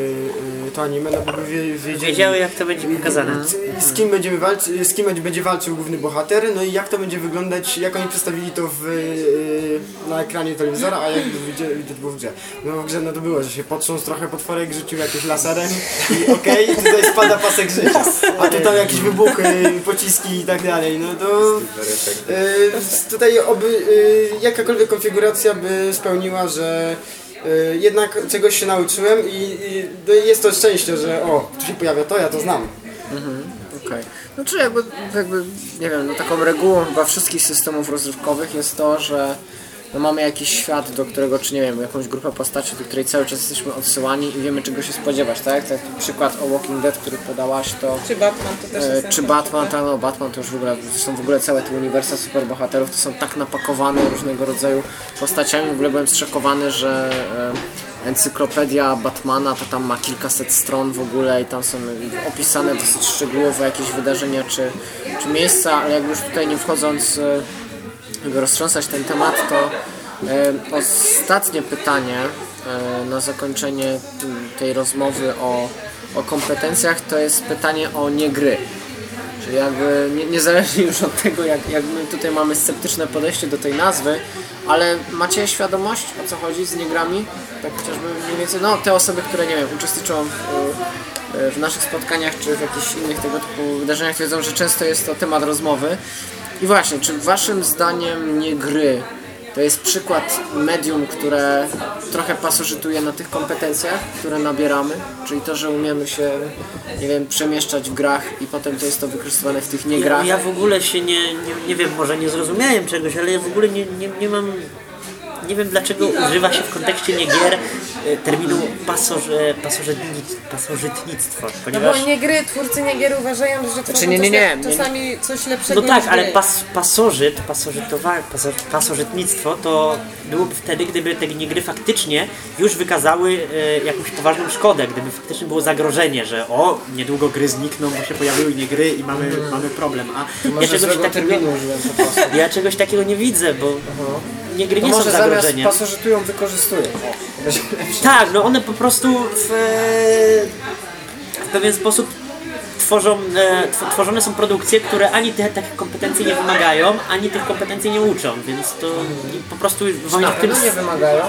y, to anime, no bo by wie, wiedzieli, Wiedziały jak to będzie pokazane. z kim będziemy walczyć, z kim będzie walczył główny bohater, no i jak to będzie wyglądać, jak oni przedstawili to w, yy, na ekranie telewizora, a jak widać było w grze. No w grze no to było, że się potrząsł trochę potworek, rzucił jakieś laserem i okej, i tutaj spada pasek życia. A tu tam jakieś wybuchy, pociski i tak dalej, no to yy, tutaj oby yy, jakakolwiek konfiguracja by spełniła, że yy, jednak czegoś się nauczyłem i, no i jest to szczęście, że o, tu się pojawia to, ja to znam. Okej. No czy jakby, jakby, nie wiem, no taką regułą chyba wszystkich systemów rozrywkowych jest to, że no mamy jakiś świat, do którego, czy nie wiem, jakąś grupę postaci, do której cały czas jesteśmy odsyłani i wiemy czego się spodziewać, tak? Tak przykład o Walking Dead, który podałaś, to czy Batman to też E, jest czy Batman, tak, no Batman to już w ogóle, są w ogóle całe te uniwersa superbohaterów, to są tak napakowane różnego rodzaju postaciami, w ogóle byłem zszokowany, że e, encyklopedia Batmana to tam ma kilkaset stron w ogóle i tam są opisane dosyć szczegółowo jakieś wydarzenia czy, czy miejsca, ale jakby już tutaj nie wchodząc, e, żeby roztrząsać ten temat, to e, ostatnie pytanie e, na zakończenie tej rozmowy o, o kompetencjach to jest pytanie o nie gry. Czyli jakby nie, niezależnie już od tego, jak, jak my tutaj mamy sceptyczne podejście do tej nazwy, ale macie świadomość o co chodzi z niegrami? Tak chociażby mniej więcej, no te osoby, które nie wiem, uczestniczą w, w naszych spotkaniach czy w jakichś innych tego typu wydarzeniach wiedzą, że często jest to temat rozmowy. I właśnie, czy waszym zdaniem nie gry to jest przykład medium, które trochę pasożytuje na tych kompetencjach, które nabieramy, czyli to, że umiemy się, nie wiem, przemieszczać w grach i potem to jest to wykorzystywane w tych Ja, niegrach. ja w ogóle się nie, nie, nie wiem, może nie zrozumiałem czegoś, ale ja w ogóle nie, nie, nie mam. Nie wiem dlaczego używa się w kontekście niegier terminu pasoże, pasożytnic, pasożytnictwo, No ponieważ... bo nie gry, twórcy nie gier uważają, że tworzą nie, nie, nie, czas- nie. czasami coś lepszego No tak, ale pas, pasożyt, pasożytowa, pasożytnictwo to byłoby wtedy, gdyby te gry faktycznie już wykazały e, jakąś poważną szkodę, gdyby faktycznie było zagrożenie, że o, niedługo gry znikną, bo się pojawiły nie gry i mamy, mamy problem, a ja Może czegoś, takiego, ja czegoś takiego nie widzę, bo nie gry To nie są może zamiast zagrożeniem. pasożytują, wykorzystują. Tak, no one po prostu w, e, w pewien sposób tworzą, e, tw- tworzone są produkcje, które ani tych takich kompetencji nie wymagają, ani tych kompetencji nie uczą, więc to po prostu Na oni w tym... nie wymagają.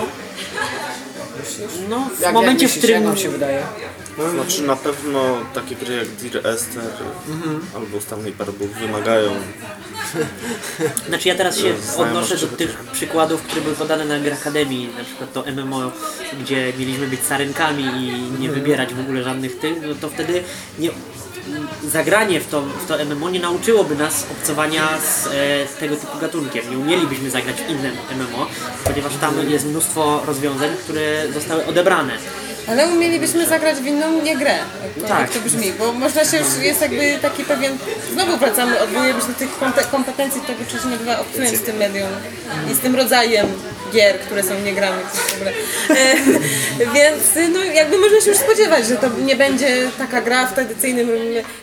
No, w Jak, momencie, jak w myślisz, którym... jak nam się wydaje? Znaczy na pewno takie gry jak Dear Esther albo Stanley Parable wymagają Znaczy ja teraz się odnoszę do tych przykładów, które były podane na Gry Akademii, na przykład to MMO, gdzie mieliśmy być sarenkami i nie wybierać w ogóle żadnych tych, no to wtedy nie, zagranie w to, w to MMO nie nauczyłoby nas obcowania z e, tego typu gatunkiem. Nie umielibyśmy zagrać w innym MMO, ponieważ tam jest mnóstwo rozwiązań, które zostały odebrane. Ale umielibyśmy zagrać w inną nie grę, Tak. jak to brzmi, bo można się już, jest jakby taki pewien, znowu wracamy, odwołujemy się do tych kompe- kompetencji, tego czy się nazywa, obcując z tym medium i z tym rodzajem gier, które są nie grami w ogóle. E, więc no jakby można się już spodziewać, że to nie będzie taka gra w tradycyjnym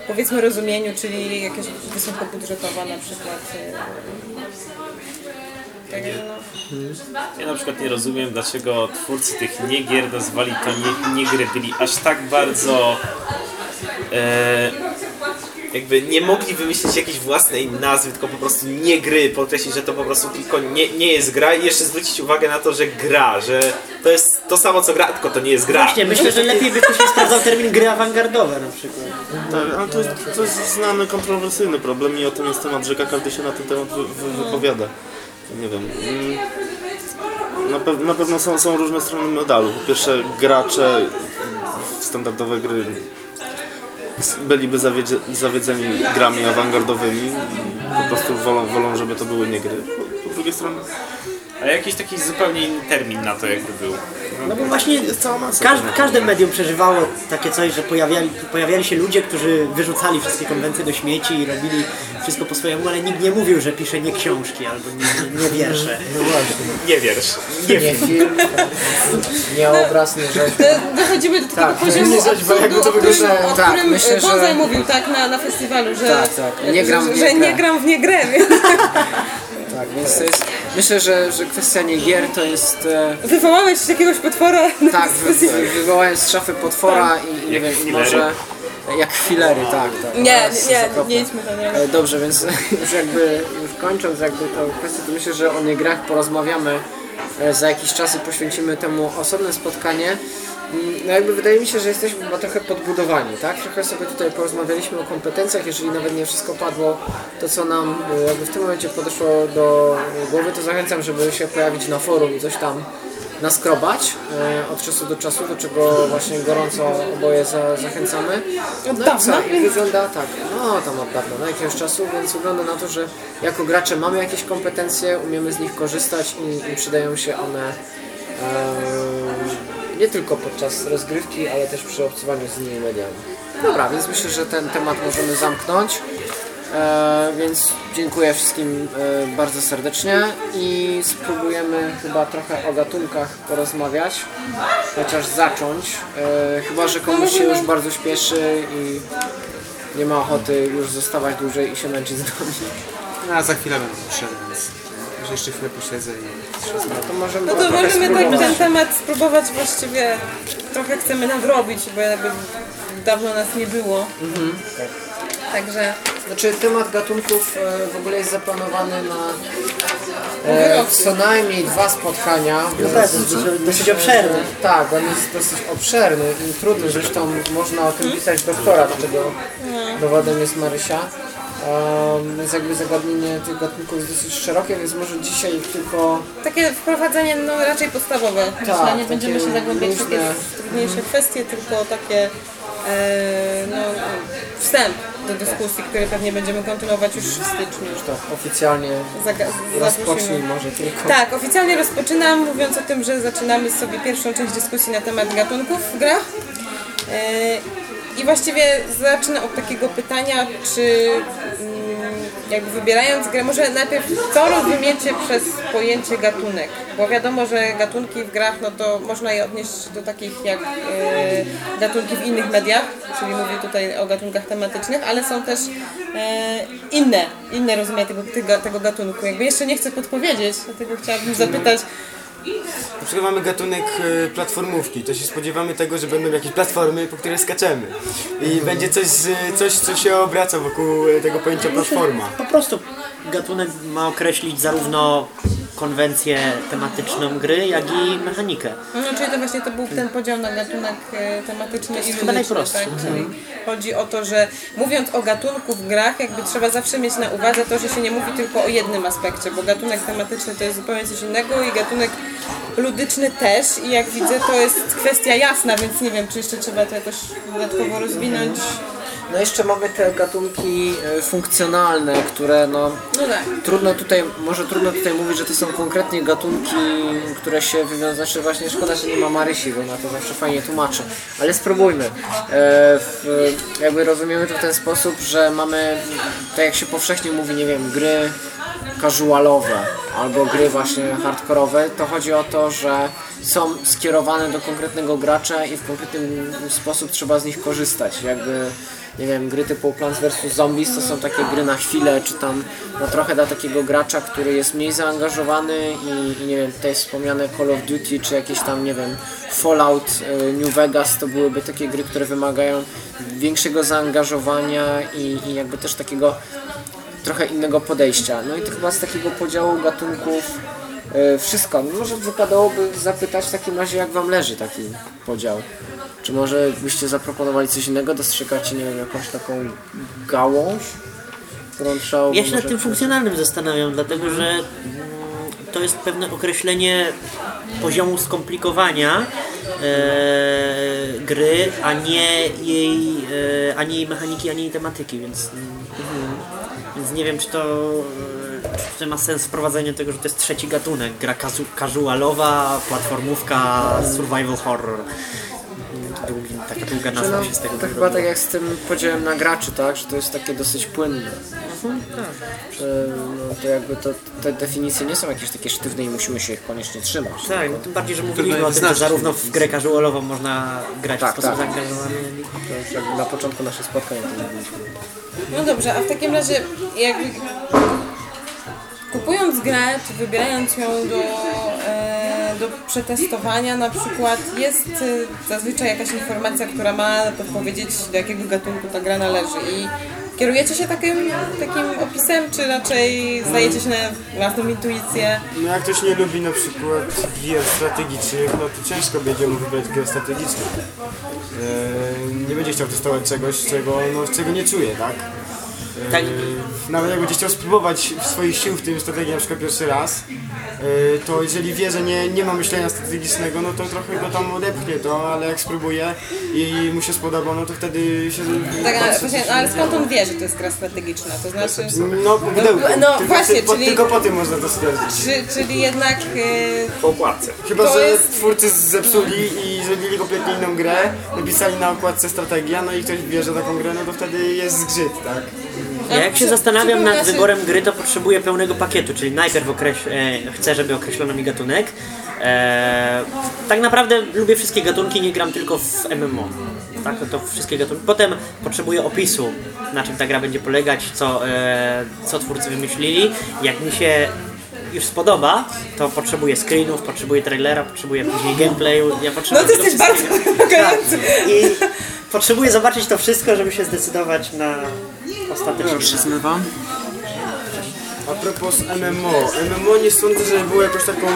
powiedzmy rozumieniu, czyli jakaś wysokobudżetowa na przykład. e, No. Ja na przykład nie rozumiem, dlaczego twórcy tych niegier nazwali to nie, nie gry. Byli aż tak bardzo. E, jakby nie mogli wymyślić jakiejś własnej nazwy, tylko po prostu nie gry, podkreślić, że to po prostu tylko nie, nie jest gra i jeszcze zwrócić uwagę na to, że gra, że to jest to samo co gra, tylko to nie jest gra. Właśnie, myślę, że lepiej by się sprawdzał termin gry awangardowe na przykład. Tak, ale to jest, to jest znany, kontrowersyjny problem i o tym jest temat rzeka, każdy się na ten temat wy, wy, wypowiada. Nie wiem. mm, Na, pew, na pewno są, są różne strony medalu. Po pierwsze, gracze standardowe gry byliby zawiedzie, zawiedzeni grami awangardowymi po prostu wolą, wolą, żeby to były nie gry. Po, po drugiej stronie A jakiś taki zupełnie inny termin na to jakby był. No bo właśnie cała masa. Każde, każde medium przeżywało takie coś, że pojawiali, pojawiali się ludzie, którzy wyrzucali wszystkie konwencje do śmieci i robili wszystko po swojemu, ale nikt nie mówił, że pisze nie książki albo nie, nie wiersze. Nie wiersz. Nie, film, nie obraz, nie rzeźba. Do- Dochodzimy do takiego Tak, poziomu nie rzeźba, absurdu, o którym, o Tak, którym myślę, że- mówił tak na, na festiwalu, że, Tak, tak. Nie gram w że, nie że grę. nie gram w nie grę. więc Tak, więc to jest, myślę, że, że kwestia nie gier to jest... E, Wywołałeś jakiegoś potwora na tak, wy, wy, wywołałem z szafy potwora i, i nie wiem, może... Jak chwilery, tak, tak. Nie, nie, nie, nie idźmy. Nie. E, Dobrze, więc już jakby już kończąc jakby tą kwestię, to myślę, że o niegrach porozmawiamy e, za jakiś czas i poświęcimy temu osobne spotkanie. Mm, No jakby wydaje mi się, że jesteśmy chyba trochę podbudowani, tak? Trochę sobie tutaj porozmawialiśmy o kompetencjach, jeżeli nawet nie wszystko padło, to co nam e, jakby w tym momencie podeszło do głowy, to zachęcam, żeby się pojawić na forum i coś tam naskrobać e, od czasu do czasu, do czego właśnie gorąco oboje za, zachęcamy. Od No i dawna? I wygląda tak, no tam od dawna, na jakiegoś czasu, więc wygląda na to, że jako gracze mamy jakieś kompetencje, umiemy z nich korzystać i, i przydają się one em, nie tylko podczas rozgrywki, ale też przy obcowaniu z innymi mediami. Dobra, więc myślę, że ten temat możemy zamknąć. E, więc dziękuję wszystkim e, bardzo serdecznie i spróbujemy chyba trochę o gatunkach porozmawiać, chociaż zacząć. E, chyba, że komuś się już bardzo śpieszy i nie ma ochoty już zostawać dłużej i się męczyć z nami. No, a za chwilę będę przyszedł, więc może jeszcze chwilę posiedzę i... No to możemy, No to możemy tak ten temat spróbować właściwie trochę chcemy nadrobić, bo jakby dawno nas nie było. Także Znaczy temat gatunków e, w ogóle jest zaplanowany na e, co najmniej dwa spotkania. tak, dosyć- dosyć obszerny. Tak, on jest dosyć obszerny i trudny, zresztą można o tym pisać doktorat, czego dowodem jest Marysia. Um, więc jakby zagadnienie tych gatunków jest dosyć szerokie, więc może dzisiaj tylko takie wprowadzenie no, raczej podstawowe. Myślę, nie będziemy się zagłębiać w luźne. trudniejsze kwestie, tylko takie e, no, wstęp do dyskusji, które pewnie będziemy kontynuować już w styczniu. tak oficjalnie Zaga- rozpocznij może tylko. Tak, oficjalnie rozpoczynam mówiąc o tym, że zaczynamy sobie pierwszą część dyskusji na temat gatunków w grach. E, I właściwie zacznę od takiego pytania, czy mm, jakby wybierając grę, może najpierw co rozumiecie przez pojęcie gatunek? Bo wiadomo, że gatunki w grach, no to można je odnieść do takich jak e, gatunki w innych mediach, czyli mówię tutaj o gatunkach tematycznych, ale są też e, inne, inne rozumienie tego, tego, tego gatunku. Jakby jeszcze nie chcę podpowiedzieć, dlatego chciałabym zapytać, Na przykład mamy gatunek e, platformówki, to się spodziewamy tego, że będą jakieś platformy, po których skaczemy. I będzie coś, coś co się obraca wokół tego pojęcia platforma. Po prostu gatunek ma określić zarówno konwencję tematyczną gry, jak i mechanikę. No, czyli to właśnie to był ten podział na gatunek e, tematyczny i ludyczny, najprostszy. tak? Czyli chodzi o to, że mówiąc o gatunku w grach, jakby trzeba zawsze mieć na uwadze to, że się nie mówi tylko o jednym aspekcie, bo gatunek tematyczny to jest zupełnie coś innego i gatunek ludyczny też i jak widzę to jest kwestia jasna, więc nie wiem, czy jeszcze trzeba to jakoś dodatkowo rozwinąć. No jeszcze mamy te gatunki e, funkcjonalne, które no No tak. trudno tutaj, może trudno tutaj mówić, że to są konkretnie gatunki, które się wywiązują, znaczy właśnie szkoda, że nie ma Marysi, bo ona to zawsze fajnie tłumaczy, ale spróbujmy. E, w, jakby rozumiemy to w ten sposób, że mamy, tak jak się powszechnie mówi, nie wiem, gry casualowe albo gry właśnie hardkorowe, to chodzi o to, że są skierowane do konkretnego gracza i w konkretny sposób trzeba z nich korzystać. Jakby, nie wiem, gry typu Plants vs. Zombies to są takie gry na chwilę, czy tam no, trochę dla takiego gracza, który jest mniej zaangażowany i, i nie wiem, tutaj wspomniane Call of Duty, czy jakieś tam, nie wiem, Fallout y, New Vegas to byłyby takie gry, które wymagają większego zaangażowania i, i jakby też takiego trochę innego podejścia. No i to chyba z takiego podziału gatunków e, wszystko. Może wypadałoby zapytać w takim razie, jak Wam leży taki podział. Czy może byście zaproponowali coś innego? Dostrzegacie, nie wiem, jakąś taką gałąź, którą trzeba Ja się nad tym funkcjonalnym zastanawiam, dlatego że mm, to jest pewne określenie poziomu skomplikowania e, gry, a nie jej, e, ani jej mechaniki, ani jej tematyki, więc, mm, więc nie wiem, czy to, czy to ma sens wprowadzenie tego, że to jest trzeci gatunek, gra casualowa, platformówka, survival horror. Długi, taka długa nazwa no, się z tego to chyba tak jak z tym podziałem na graczy, tak? Że to jest takie dosyć płynne. Że no, to jakby to, te definicje nie są jakieś takie sztywne i musimy się ich koniecznie trzymać. Tak, no tym bardziej, że mówiliśmy o tym, że znacznie. zarówno w grę casualową można grać Tak, w sposób tak. zaangażowany. To już na początku naszych spotkań o tym mówiliśmy. No dobrze, a w takim razie jakby kupując grę, czy wybierając ją do, e, do przetestowania na przykład, jest e, zazwyczaj jakaś informacja, która ma podpowiedzieć do jakiego gatunku ta gra należy i kierujecie się takim, takim opisem, czy raczej zdajecie się na własną intuicję? No jak ktoś nie lubi na przykład gier strategicznych, no to ciężko będzie mu wybrać grę strategiczną. Eee, nie będzie chciał testować czegoś, czego, no, czego nie czuje, tak? Tak. Nawet jak będzie chciał spróbować swoich sił w tym strategii na przykład pierwszy raz, eee, to jeżeli wie, że nie, nie ma myślenia strategicznego, no to trochę go tam odepchnie to, ale jak spróbuje i mu się spodoba, no to wtedy się... Tak, ale, patrzy, właśnie, ale skąd on wie, że to jest gra strategiczna? To znaczy, No, po pudełku. no tylko, właśnie, po, czyli- tylko po tym można to stwierdzić. czy, czyli jednak e, Po okładce. Chyba, To że jest- twórcy zepsuli i zrobili kompletnie inną grę, napisali na okładce strategia, no i ktoś bierze taką grę, no to wtedy jest zgrzyt, tak? Ja jak się zastanawiam nad wyborem gry, to potrzebuję pełnego pakietu, czyli najpierw okreś- e, chcę, żeby określono mi gatunek. E, tak naprawdę lubię wszystkie gatunki, nie gram tylko w MMO. Tak, no to wszystkie gatunki. Potem potrzebuję opisu, na czym ta gra będzie polegać, co, e, co twórcy wymyślili. Jak mi się już spodoba, to potrzebuję screenów, potrzebuję trailera, potrzebuję później gameplayu. Ja no potrzebuję ty tego jesteś bardzo wymagający. I potrzebuję zobaczyć to wszystko, żeby się zdecydować na ostateczny Zmywam. A propos MMO. MMO nie sądzę, że było jakoś taką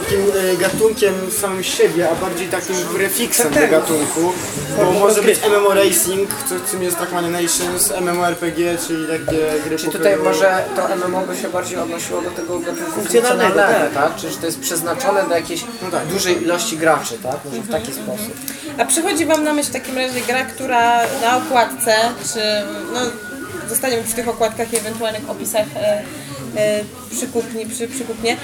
takim e, gatunkiem samym siebie, a bardziej takim prefiksem do gatunku. Bo może być MMO Racing, co, czym jest Trackmania Nations, MMORPG, czyli takie gry Czy tutaj może to MMO by się bardziej odnosiło do tego gatunku Funkcjonalnego, funkcjonalnego, tak? Czy że to jest przeznaczone do jakiejś No tak. dużej ilości graczy, tak? Może w taki sposób. A przychodzi Wam na myśl w takim razie gra, która na okładce, czy no, zostaniemy przy tych okładkach i ewentualnych opisach e, e, przykupni, przy, przykupnie. E,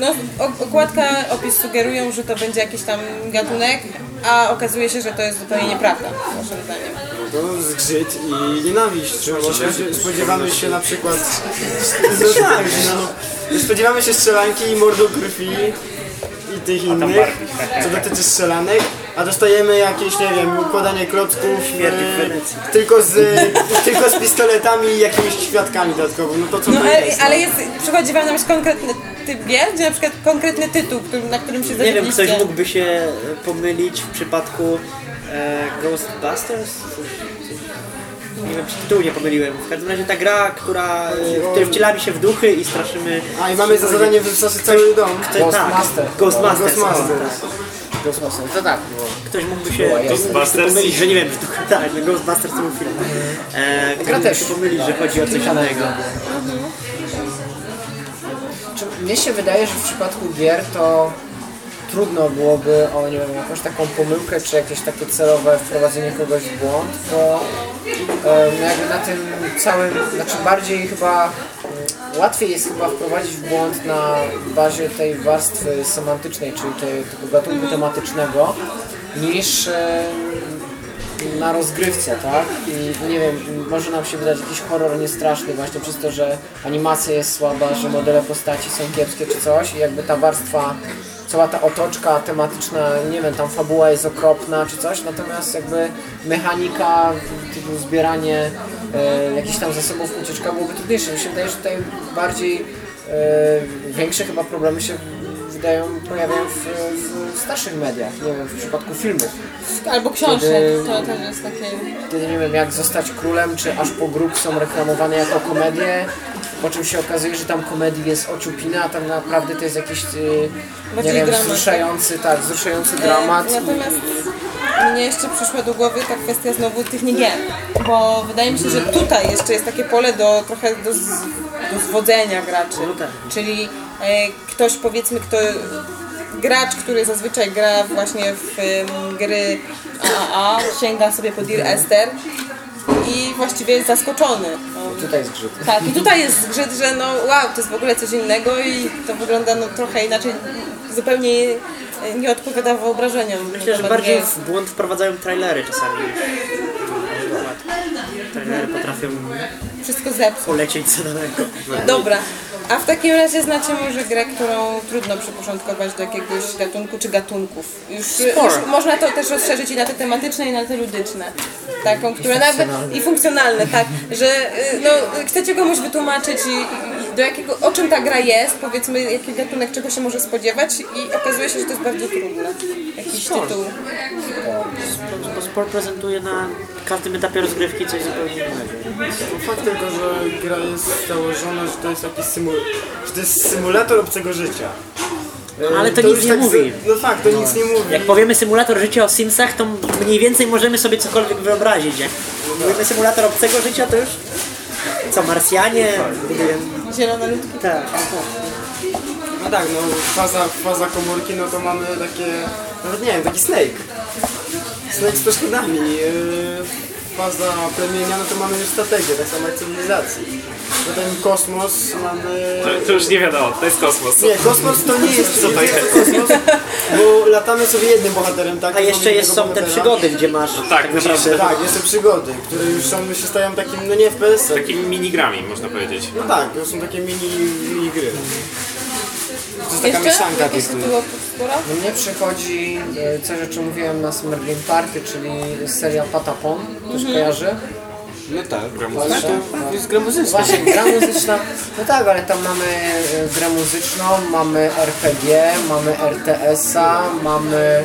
no, okładka, opis sugerują, że to będzie jakiś tam gatunek, a okazuje się, że to jest zupełnie nieprawda, moim zdaniem. To zgrzyt i nienawiść. Spodziewamy się na przykład... No tak, no. Spodziewamy się strzelanki i mordokrwi i tych innych, co dotyczy strzelanek, a dostajemy jakieś, nie wiem, układanie klocków e, tylko, z, tylko z pistoletami i jakimiś świadkami dodatkowo. No to co No to ale, jest? ale jest, przychodzi Wam na myśl konkretny typ gier, czy na przykład konkretny tytuł, który, na którym się Nie wiem, ktoś mógłby się pomylić w przypadku e, Ghostbusters? Nie wiem, czy tytułu nie pomyliłem. W każdym razie ta gra, która, e, w której wcielamy się w duchy i straszymy... A i mamy za zadanie wystraszyć cały dom. Ghostmaster. Tak, Ghostmasters. Ghostmasters. tak. Ghostmaster. To tak. Ktoś mógłby się. Ghostbusters pomylić, że nie wiem, że to, tak, że Ghostbusters to był film. E, ktoś mógłby też. się pomylić, że chodzi o coś innego. Czy mnie się wydaje, że w przypadku gier to trudno byłoby o nie wiem, jakąś taką pomyłkę, czy jakieś takie celowe wprowadzenie kogoś w błąd, bo em, jakby na tym całym, znaczy bardziej chyba łatwiej jest chyba wprowadzić w błąd na bazie tej warstwy semantycznej, czyli tego gatunku tematycznego, niż em, na rozgrywce, tak? I nie wiem, może nam się wydać jakiś horror niestraszny właśnie przez to, że animacja jest słaba, że modele postaci są kiepskie czy coś i jakby ta warstwa, cała ta otoczka tematyczna, nie wiem, tam fabuła jest okropna czy coś, natomiast jakby mechanika, typu zbieranie e, jakichś tam zasobów ucieczka byłoby trudniejsze. Mi się wydaje, że tutaj bardziej e, większe chyba problemy się wydają, pojawiają w, w starszych mediach, nie wiem, w przypadku filmów. Albo książek, Kiedy- to też jest takie... Kiedy nie wiem jak zostać królem, czy aż po grób są reklamowane jako komedie, po czym się okazuje, że tam komedii jest ociupina, a tak naprawdę to jest jakiś, yy, nie wiem, dramat. wzruszający, tak, wzruszający dramat. E, Natomiast mnie jeszcze przyszła do głowy ta kwestia znowu tych niegier, bo wydaje mi się, że tutaj jeszcze jest takie pole do trochę do, z, do zwodzenia graczy. Czyli e, ktoś powiedzmy, kto gracz, który zazwyczaj gra właśnie w gry AAA, sięga sobie po Dear Esther i właściwie jest zaskoczony. Um, Tutaj jest grzyb. tak, i tutaj jest zgrzyt, że no wow, to jest w ogóle coś innego i to wygląda no, trochę inaczej, zupełnie e, nie odpowiada wyobrażeniom. Myślę, że bardziej w błąd wprowadzają trailery czasami. Trailery potrafią Wszystko zepsuć. polecieć za daleko. Dobra, a w takim razie znacie może grę, którą trudno przyporządkować do jakiegoś gatunku czy gatunków. Już, już można to też rozszerzyć i na te tematyczne i na te ludyczne. Taką, która nawet i funkcjonalne, tak, że y, no, chcecie komuś wytłumaczyć i, i do jakiego, o czym ta gra jest, powiedzmy jaki gatunek czego się może spodziewać i okazuje się, że to jest bardzo trudne. Jakiś tytuł. Bo sport prezentuje na każdym etapie rozgrywki coś zupełnie innego. Fakt tylko, że gra jest założona, że to jest taki symul... że to jest symulator obcego życia. E, Ale to nic już nie tak z- mówi. No fakt, to nic nie mówi. Jak powiemy symulator życia o Simsach, to mniej więcej możemy sobie cokolwiek wyobrazić. Jak mówimy symulator obcego życia, to już co, Marsjanie? Zielone ludki. Tak. No tak, no faza, faza komórki, no to mamy takie, nawet nie wiem, taki Snake. Snake z przeszkodami. Yy, Faza plemienia, no to mamy już strategię, tak samo jak cywilizacji. Potem kosmos mamy... To, to już nie wiadomo, to jest kosmos. Nie, kosmos to nie jest, Co to jest? kosmos, bo latamy sobie jednym bohaterem, tak? A jeszcze jest, są te bohatera. przygody, gdzie masz Tak, musisz Tak, jest to przygody, które już są, się stają takim, no nie FPS, takimi minigrami, można powiedzieć. no tak, to są takie mini, mini gry. To jest taka Jeszcze? mieszanka Jakieś tych spora? Do mnie przychodzi e, coś, o czym mówiłem na Summer Game Party, czyli seria Patapon, też kojarzy? No tak, gra muzyczna. To jest gra muzyczna. Właśnie, gra muzyczna, no tak, ale tam mamy e, grę muzyczną, mamy RPG, mamy RTS-a, mamy,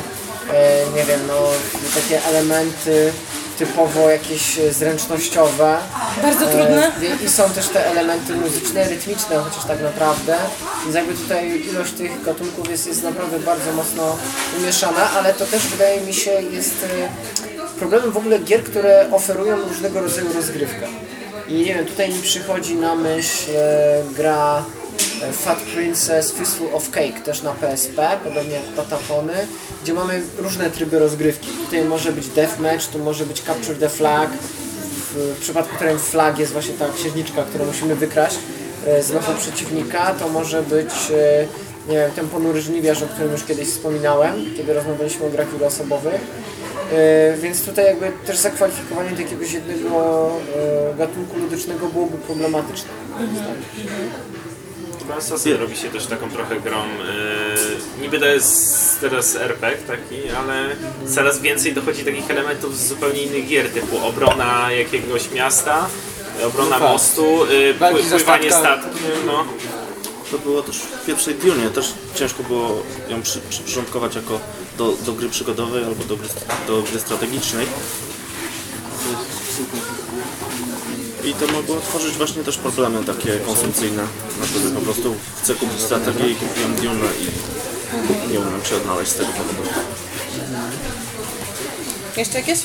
e, nie wiem, no, takie elementy typowo jakieś e, zręcznościowe. Bardzo trudne. E, I są też te elementy muzyczne, rytmiczne, chociaż tak naprawdę. Więc jakby tutaj ilość tych gatunków jest, jest naprawdę bardzo mocno umieszana, ale to też wydaje mi się jest e, problemem w ogóle gier, które oferują różnego rodzaju rozgrywkę. I nie wiem, tutaj mi przychodzi na myśl e, gra e, Fat Princess Fistful of Cake, też na PSP, podobnie jak Patapony, gdzie mamy różne tryby rozgrywki. Tutaj może być Deathmatch, tu może być Capture the Flag, w przypadku którym flag jest właśnie ta księżniczka, którą musimy wykraść e, z lochu przeciwnika, to może być e, nie wiem, ten ponury żniwiarz, o którym już kiedyś wspominałem, kiedy rozmawialiśmy o grach wieloosobowych. E, Więc tutaj jakby też zakwalifikowanie do jakiegoś jednego e, gatunku ludycznego byłoby problematyczne. Chyba Assassin robi się też taką trochę grą. Yy, niby to jest teraz RPG taki, ale coraz więcej dochodzi takich elementów z zupełnie innych gier, typu obrona jakiegoś miasta, obrona tak. mostu, yy, pły- pływanie statkiem, no. to było też w pierwszej Dune. Też ciężko było ją przy, przyporządkować jako do, do gry przygodowej albo do gry, do gry strategicznej. I to mogło tworzyć właśnie też problemy takie konsumpcyjne. Na że po prostu chcę kupić strategię i kupiłem Dune i nie umiem się odnaleźć z tego powodu. Jeszcze jakieś?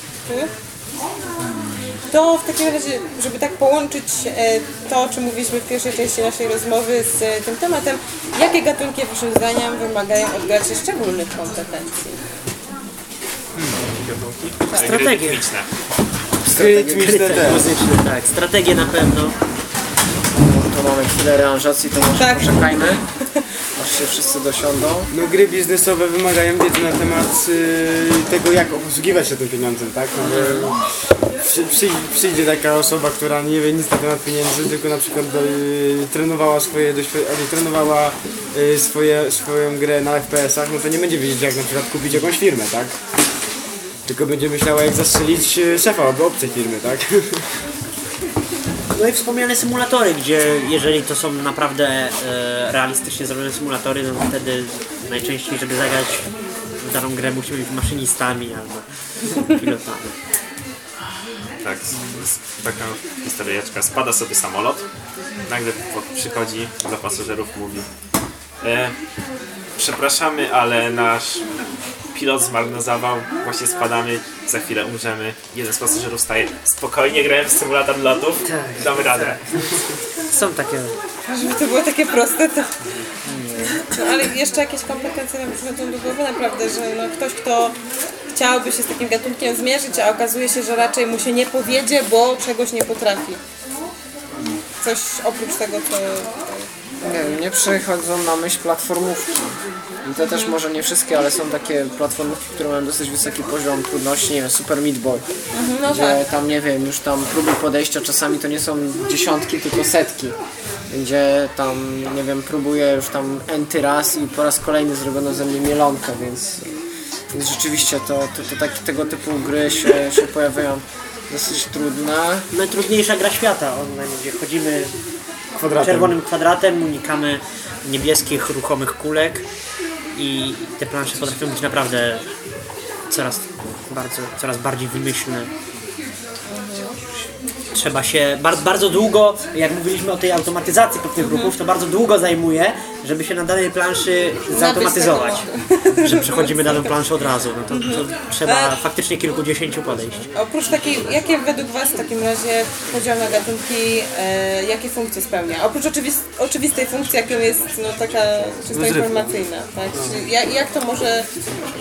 To w takim razie, żeby tak połączyć e, to, o czym mówiliśmy w pierwszej części naszej rozmowy z e, tym tematem, jakie gatunki Waszym zdaniem wymagają od graczy szczególnych kompetencji? Strategie. Muzyczne, tak. Strategie na pewno. To mamy chwilę reanżacji, to może Tak. poczekajmy, aż się wszyscy dosiądą. No gry biznesowe wymagają wiedzy na temat y, tego, jak posługiwać się tym pieniądzem, tak? No, bo przy, przy, przyjdzie taka osoba, która nie wie nic na temat pieniędzy, tylko na przykład do, y, trenowała swoje doświadczenie, trenowała y, swoje, swoją grę na FPS-ach, no to nie będzie wiedzieć jak na przykład kupić jakąś firmę, tak? Tylko będzie myślała jak zastrzelić y, szefa albo obcej firmy, tak? No i wspomniane symulatory, gdzie jeżeli to są naprawdę e, realistycznie zrobione symulatory, no to wtedy najczęściej, żeby zagrać w daną grę musimy być maszynistami albo pilotami. Tak, taka historyjeczka. Spada sobie samolot, nagle przychodzi do pasażerów, mówi e, Przepraszamy, ale nasz pilot zmarnował, właśnie spadamy, za chwilę umrzemy. Jeden z pasażerów staje, spokojnie grałem w symulator lotów, damy radę. Są takie Żeby to było takie proste, to... No, ale jeszcze jakieś kompetencje nam przychodzą do głowy naprawdę, że no, ktoś, kto chciałby się z takim gatunkiem zmierzyć, a okazuje się, że raczej mu się nie powiedzie, bo czegoś nie potrafi. Coś oprócz tego, co... Nie wiem, mnie przychodzą na myśl platformówki. I to też może nie wszystkie, ale są takie platformówki, które mają dosyć wysoki poziom trudności, nie wiem, Super Meat Boy. No Gdzie tak. tam, nie wiem, już tam próby podejścia czasami to nie są dziesiątki, tylko setki. Gdzie tam, nie wiem, próbuję już tam enty raz i po raz kolejny zrobiono ze mnie mielonkę, więc, więc rzeczywiście to, to, to tak, tego typu gry się, się pojawiają dosyć trudne. najtrudniejsza gra świata online, gdzie chodzimy Kwadratem. czerwonym kwadratem, unikamy niebieskich, ruchomych kulek i te plansze potrafią być naprawdę coraz, bardzo, coraz bardziej wymyślne. Trzeba się bardzo, bardzo długo, jak mówiliśmy o tej automatyzacji pewnych ruchów, to bardzo długo zajmuje, żeby się na danej planszy zautomatyzować. Że przechodzimy daną planszę od razu. No to, to trzeba faktycznie kilkudziesięciu podejść. Oprócz takiej, jakie według Was w takim razie podział na gatunki, e, jakie funkcje spełnia? Oprócz oczywist, oczywistej funkcji, jaką jest no, taka czysto informacyjna, tak? Czyli jak, jak to może,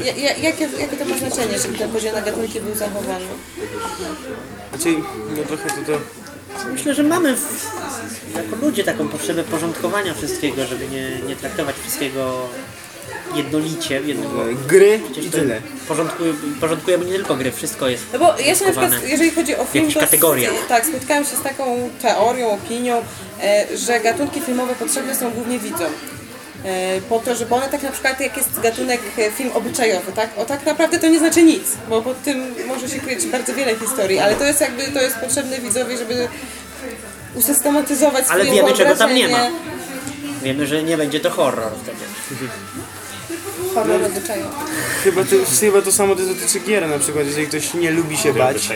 ja, ja, jakie, jakie to ma znaczenie, żeby ten podział na gatunki był zachowany? Znaczy, no trochę to, to Myślę, że mamy w, jako ludzie taką potrzebę porządkowania wszystkiego, żeby nie, nie traktować wszystkiego jednolicie. Jednego, gry i to tyle. porządkuj, porządkujemy nie tylko gry, wszystko jest No bo ja się na przykład, porządkowane. jeżeli chodzi o film, jakichś to kategoriach. tak, spotkałam się z taką teorią, opinią, e, że gatunki filmowe potrzebne są głównie widzom. E, po to, żeby one tak na przykład, jak jest gatunek e, film obyczajowy, tak? O tak naprawdę to nie znaczy nic, bo pod tym może się kryć bardzo wiele historii, ale to jest jakby, to jest potrzebne widzowi, żeby usystematyzować Ale swoje wiemy, czego tam nie ma. Wiemy, że nie będzie to horror wtedy. Horror obyczajowy. Chyba to, chyba to samo to dotyczy gier na przykład, jeżeli ktoś nie lubi się bać,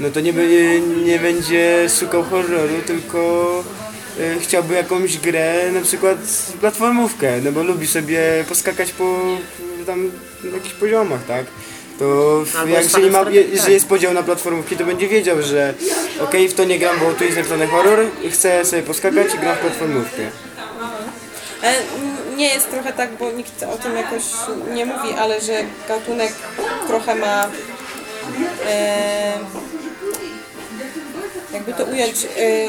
no to nie, be- nie będzie szukał horroru, tylko chciałby jakąś grę, na przykład platformówkę, no bo lubi sobie poskakać po tam jakichś poziomach, tak? To Albo jak, jeżeli, ma, je, jeżeli jest podział na platformówki, to będzie wiedział, że okej, w to nie gram, bo tu jest napisane horror, chcę sobie poskakać i gram w platformówkę. E, Nie jest trochę tak, bo nikt o tym jakoś nie mówi, ale że gatunek trochę ma e, jakby to ująć, e,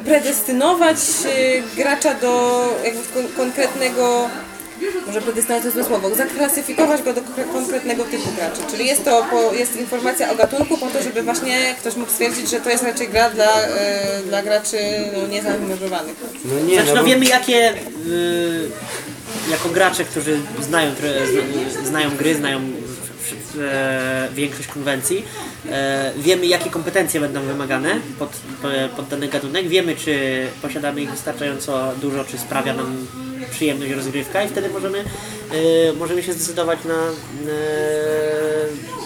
predestynować e, gracza do jakby kon- konkretnego może predestynować to złe słowo, zaklasyfikować go do kre- konkretnego typu graczy. Czyli jest to jest informacja o gatunku po to, żeby właśnie ktoś mógł stwierdzić, że to jest raczej gra dla, e, dla graczy no, niezaangażowanych. No nie, Znaczy, no no bo... wiemy jakie, y, jako gracze, którzy znają, znają gry, znają e, większość konwencji. E, wiemy, jakie kompetencje będą wymagane pod, pod dany gatunek. Wiemy, czy posiadamy ich wystarczająco dużo, czy sprawia nam przyjemność rozgrywka i wtedy możemy, e, możemy się zdecydować na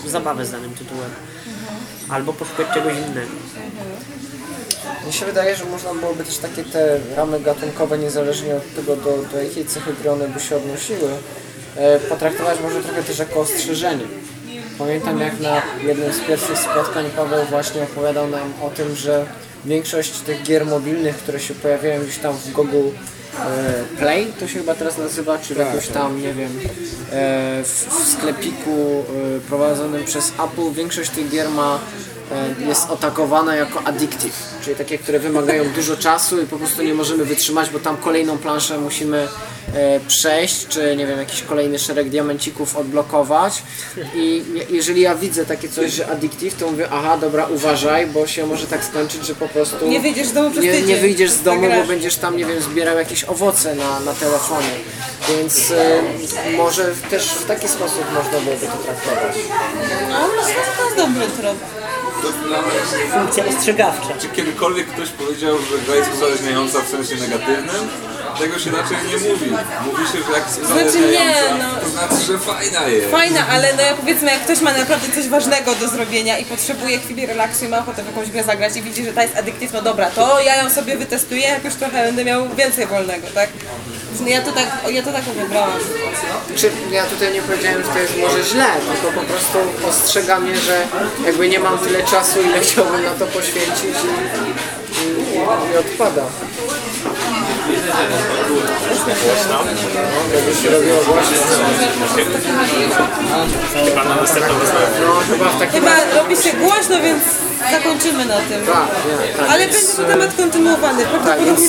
zabawę z danym tytułem. Albo poszukać czegoś innego. Mi się wydaje, że można byłoby też takie te ramy gatunkowe, niezależnie od tego, do, do jakiej cechy gry one by się odnosiły, potraktować może trochę też jako ostrzeżenie. Pamiętam jak na jednym z pierwszych spotkań Paweł właśnie opowiadał nam o tym, że większość tych gier mobilnych, które się pojawiają gdzieś tam w Google e, Play, to się chyba teraz nazywa, czy w jakimś tam, nie wiem, e, w, sklepiku e, prowadzonym przez Apple, większość tych gier ma jest atakowana jako addictive, czyli takie, które wymagają dużo czasu i po prostu nie możemy wytrzymać, bo tam kolejną planszę musimy e, przejść, czy nie wiem, jakiś kolejny szereg diamencików odblokować i je- jeżeli ja widzę takie coś, że addictive, to mówię, aha, dobra, uważaj, bo się może tak skończyć, że po prostu Nie wyjdziesz z domu przez nie, tydzień. nie wyjdziesz z domu, bo będziesz tam, nie wiem, zbierał jakieś owoce na, na telefonie, więc e, może też w taki sposób można byłoby to traktować. No, to jest dobry trop. Funkcja ostrzegawcza. Czy kiedykolwiek ktoś powiedział, że gra jest uzależniająca w sensie negatywnym? Tego się raczej nie mówi. Mówi się, że jak uzależniająca, nie, no. to znaczy, że fajna jest. Fajna, ale no ja powiedzmy, jak ktoś ma naprawdę coś ważnego do zrobienia i potrzebuje chwili relaksu i ma ochotę w jakąś grę zagrać i widzi, że ta jest addictive, no dobra, to ja ją sobie wytestuję, jak już trochę będę miał więcej wolnego, tak? Ja to tak, ja to tak wybrałam. Czy ja tutaj nie powiedziałem, że to jest może źle, tylko po prostu ostrzega mnie, że jakby nie mam tyle czasu, ile chciałbym na to poświęcić i, i, i, i odpada. Żeby się robiło głośno. Chyba na następną rozmowę. No chyba w takim Chyba robi się głośno, więc zakończymy na tym. Tak, nie, tak, Ale będzie to temat kontynuowany. Prawdopodobnie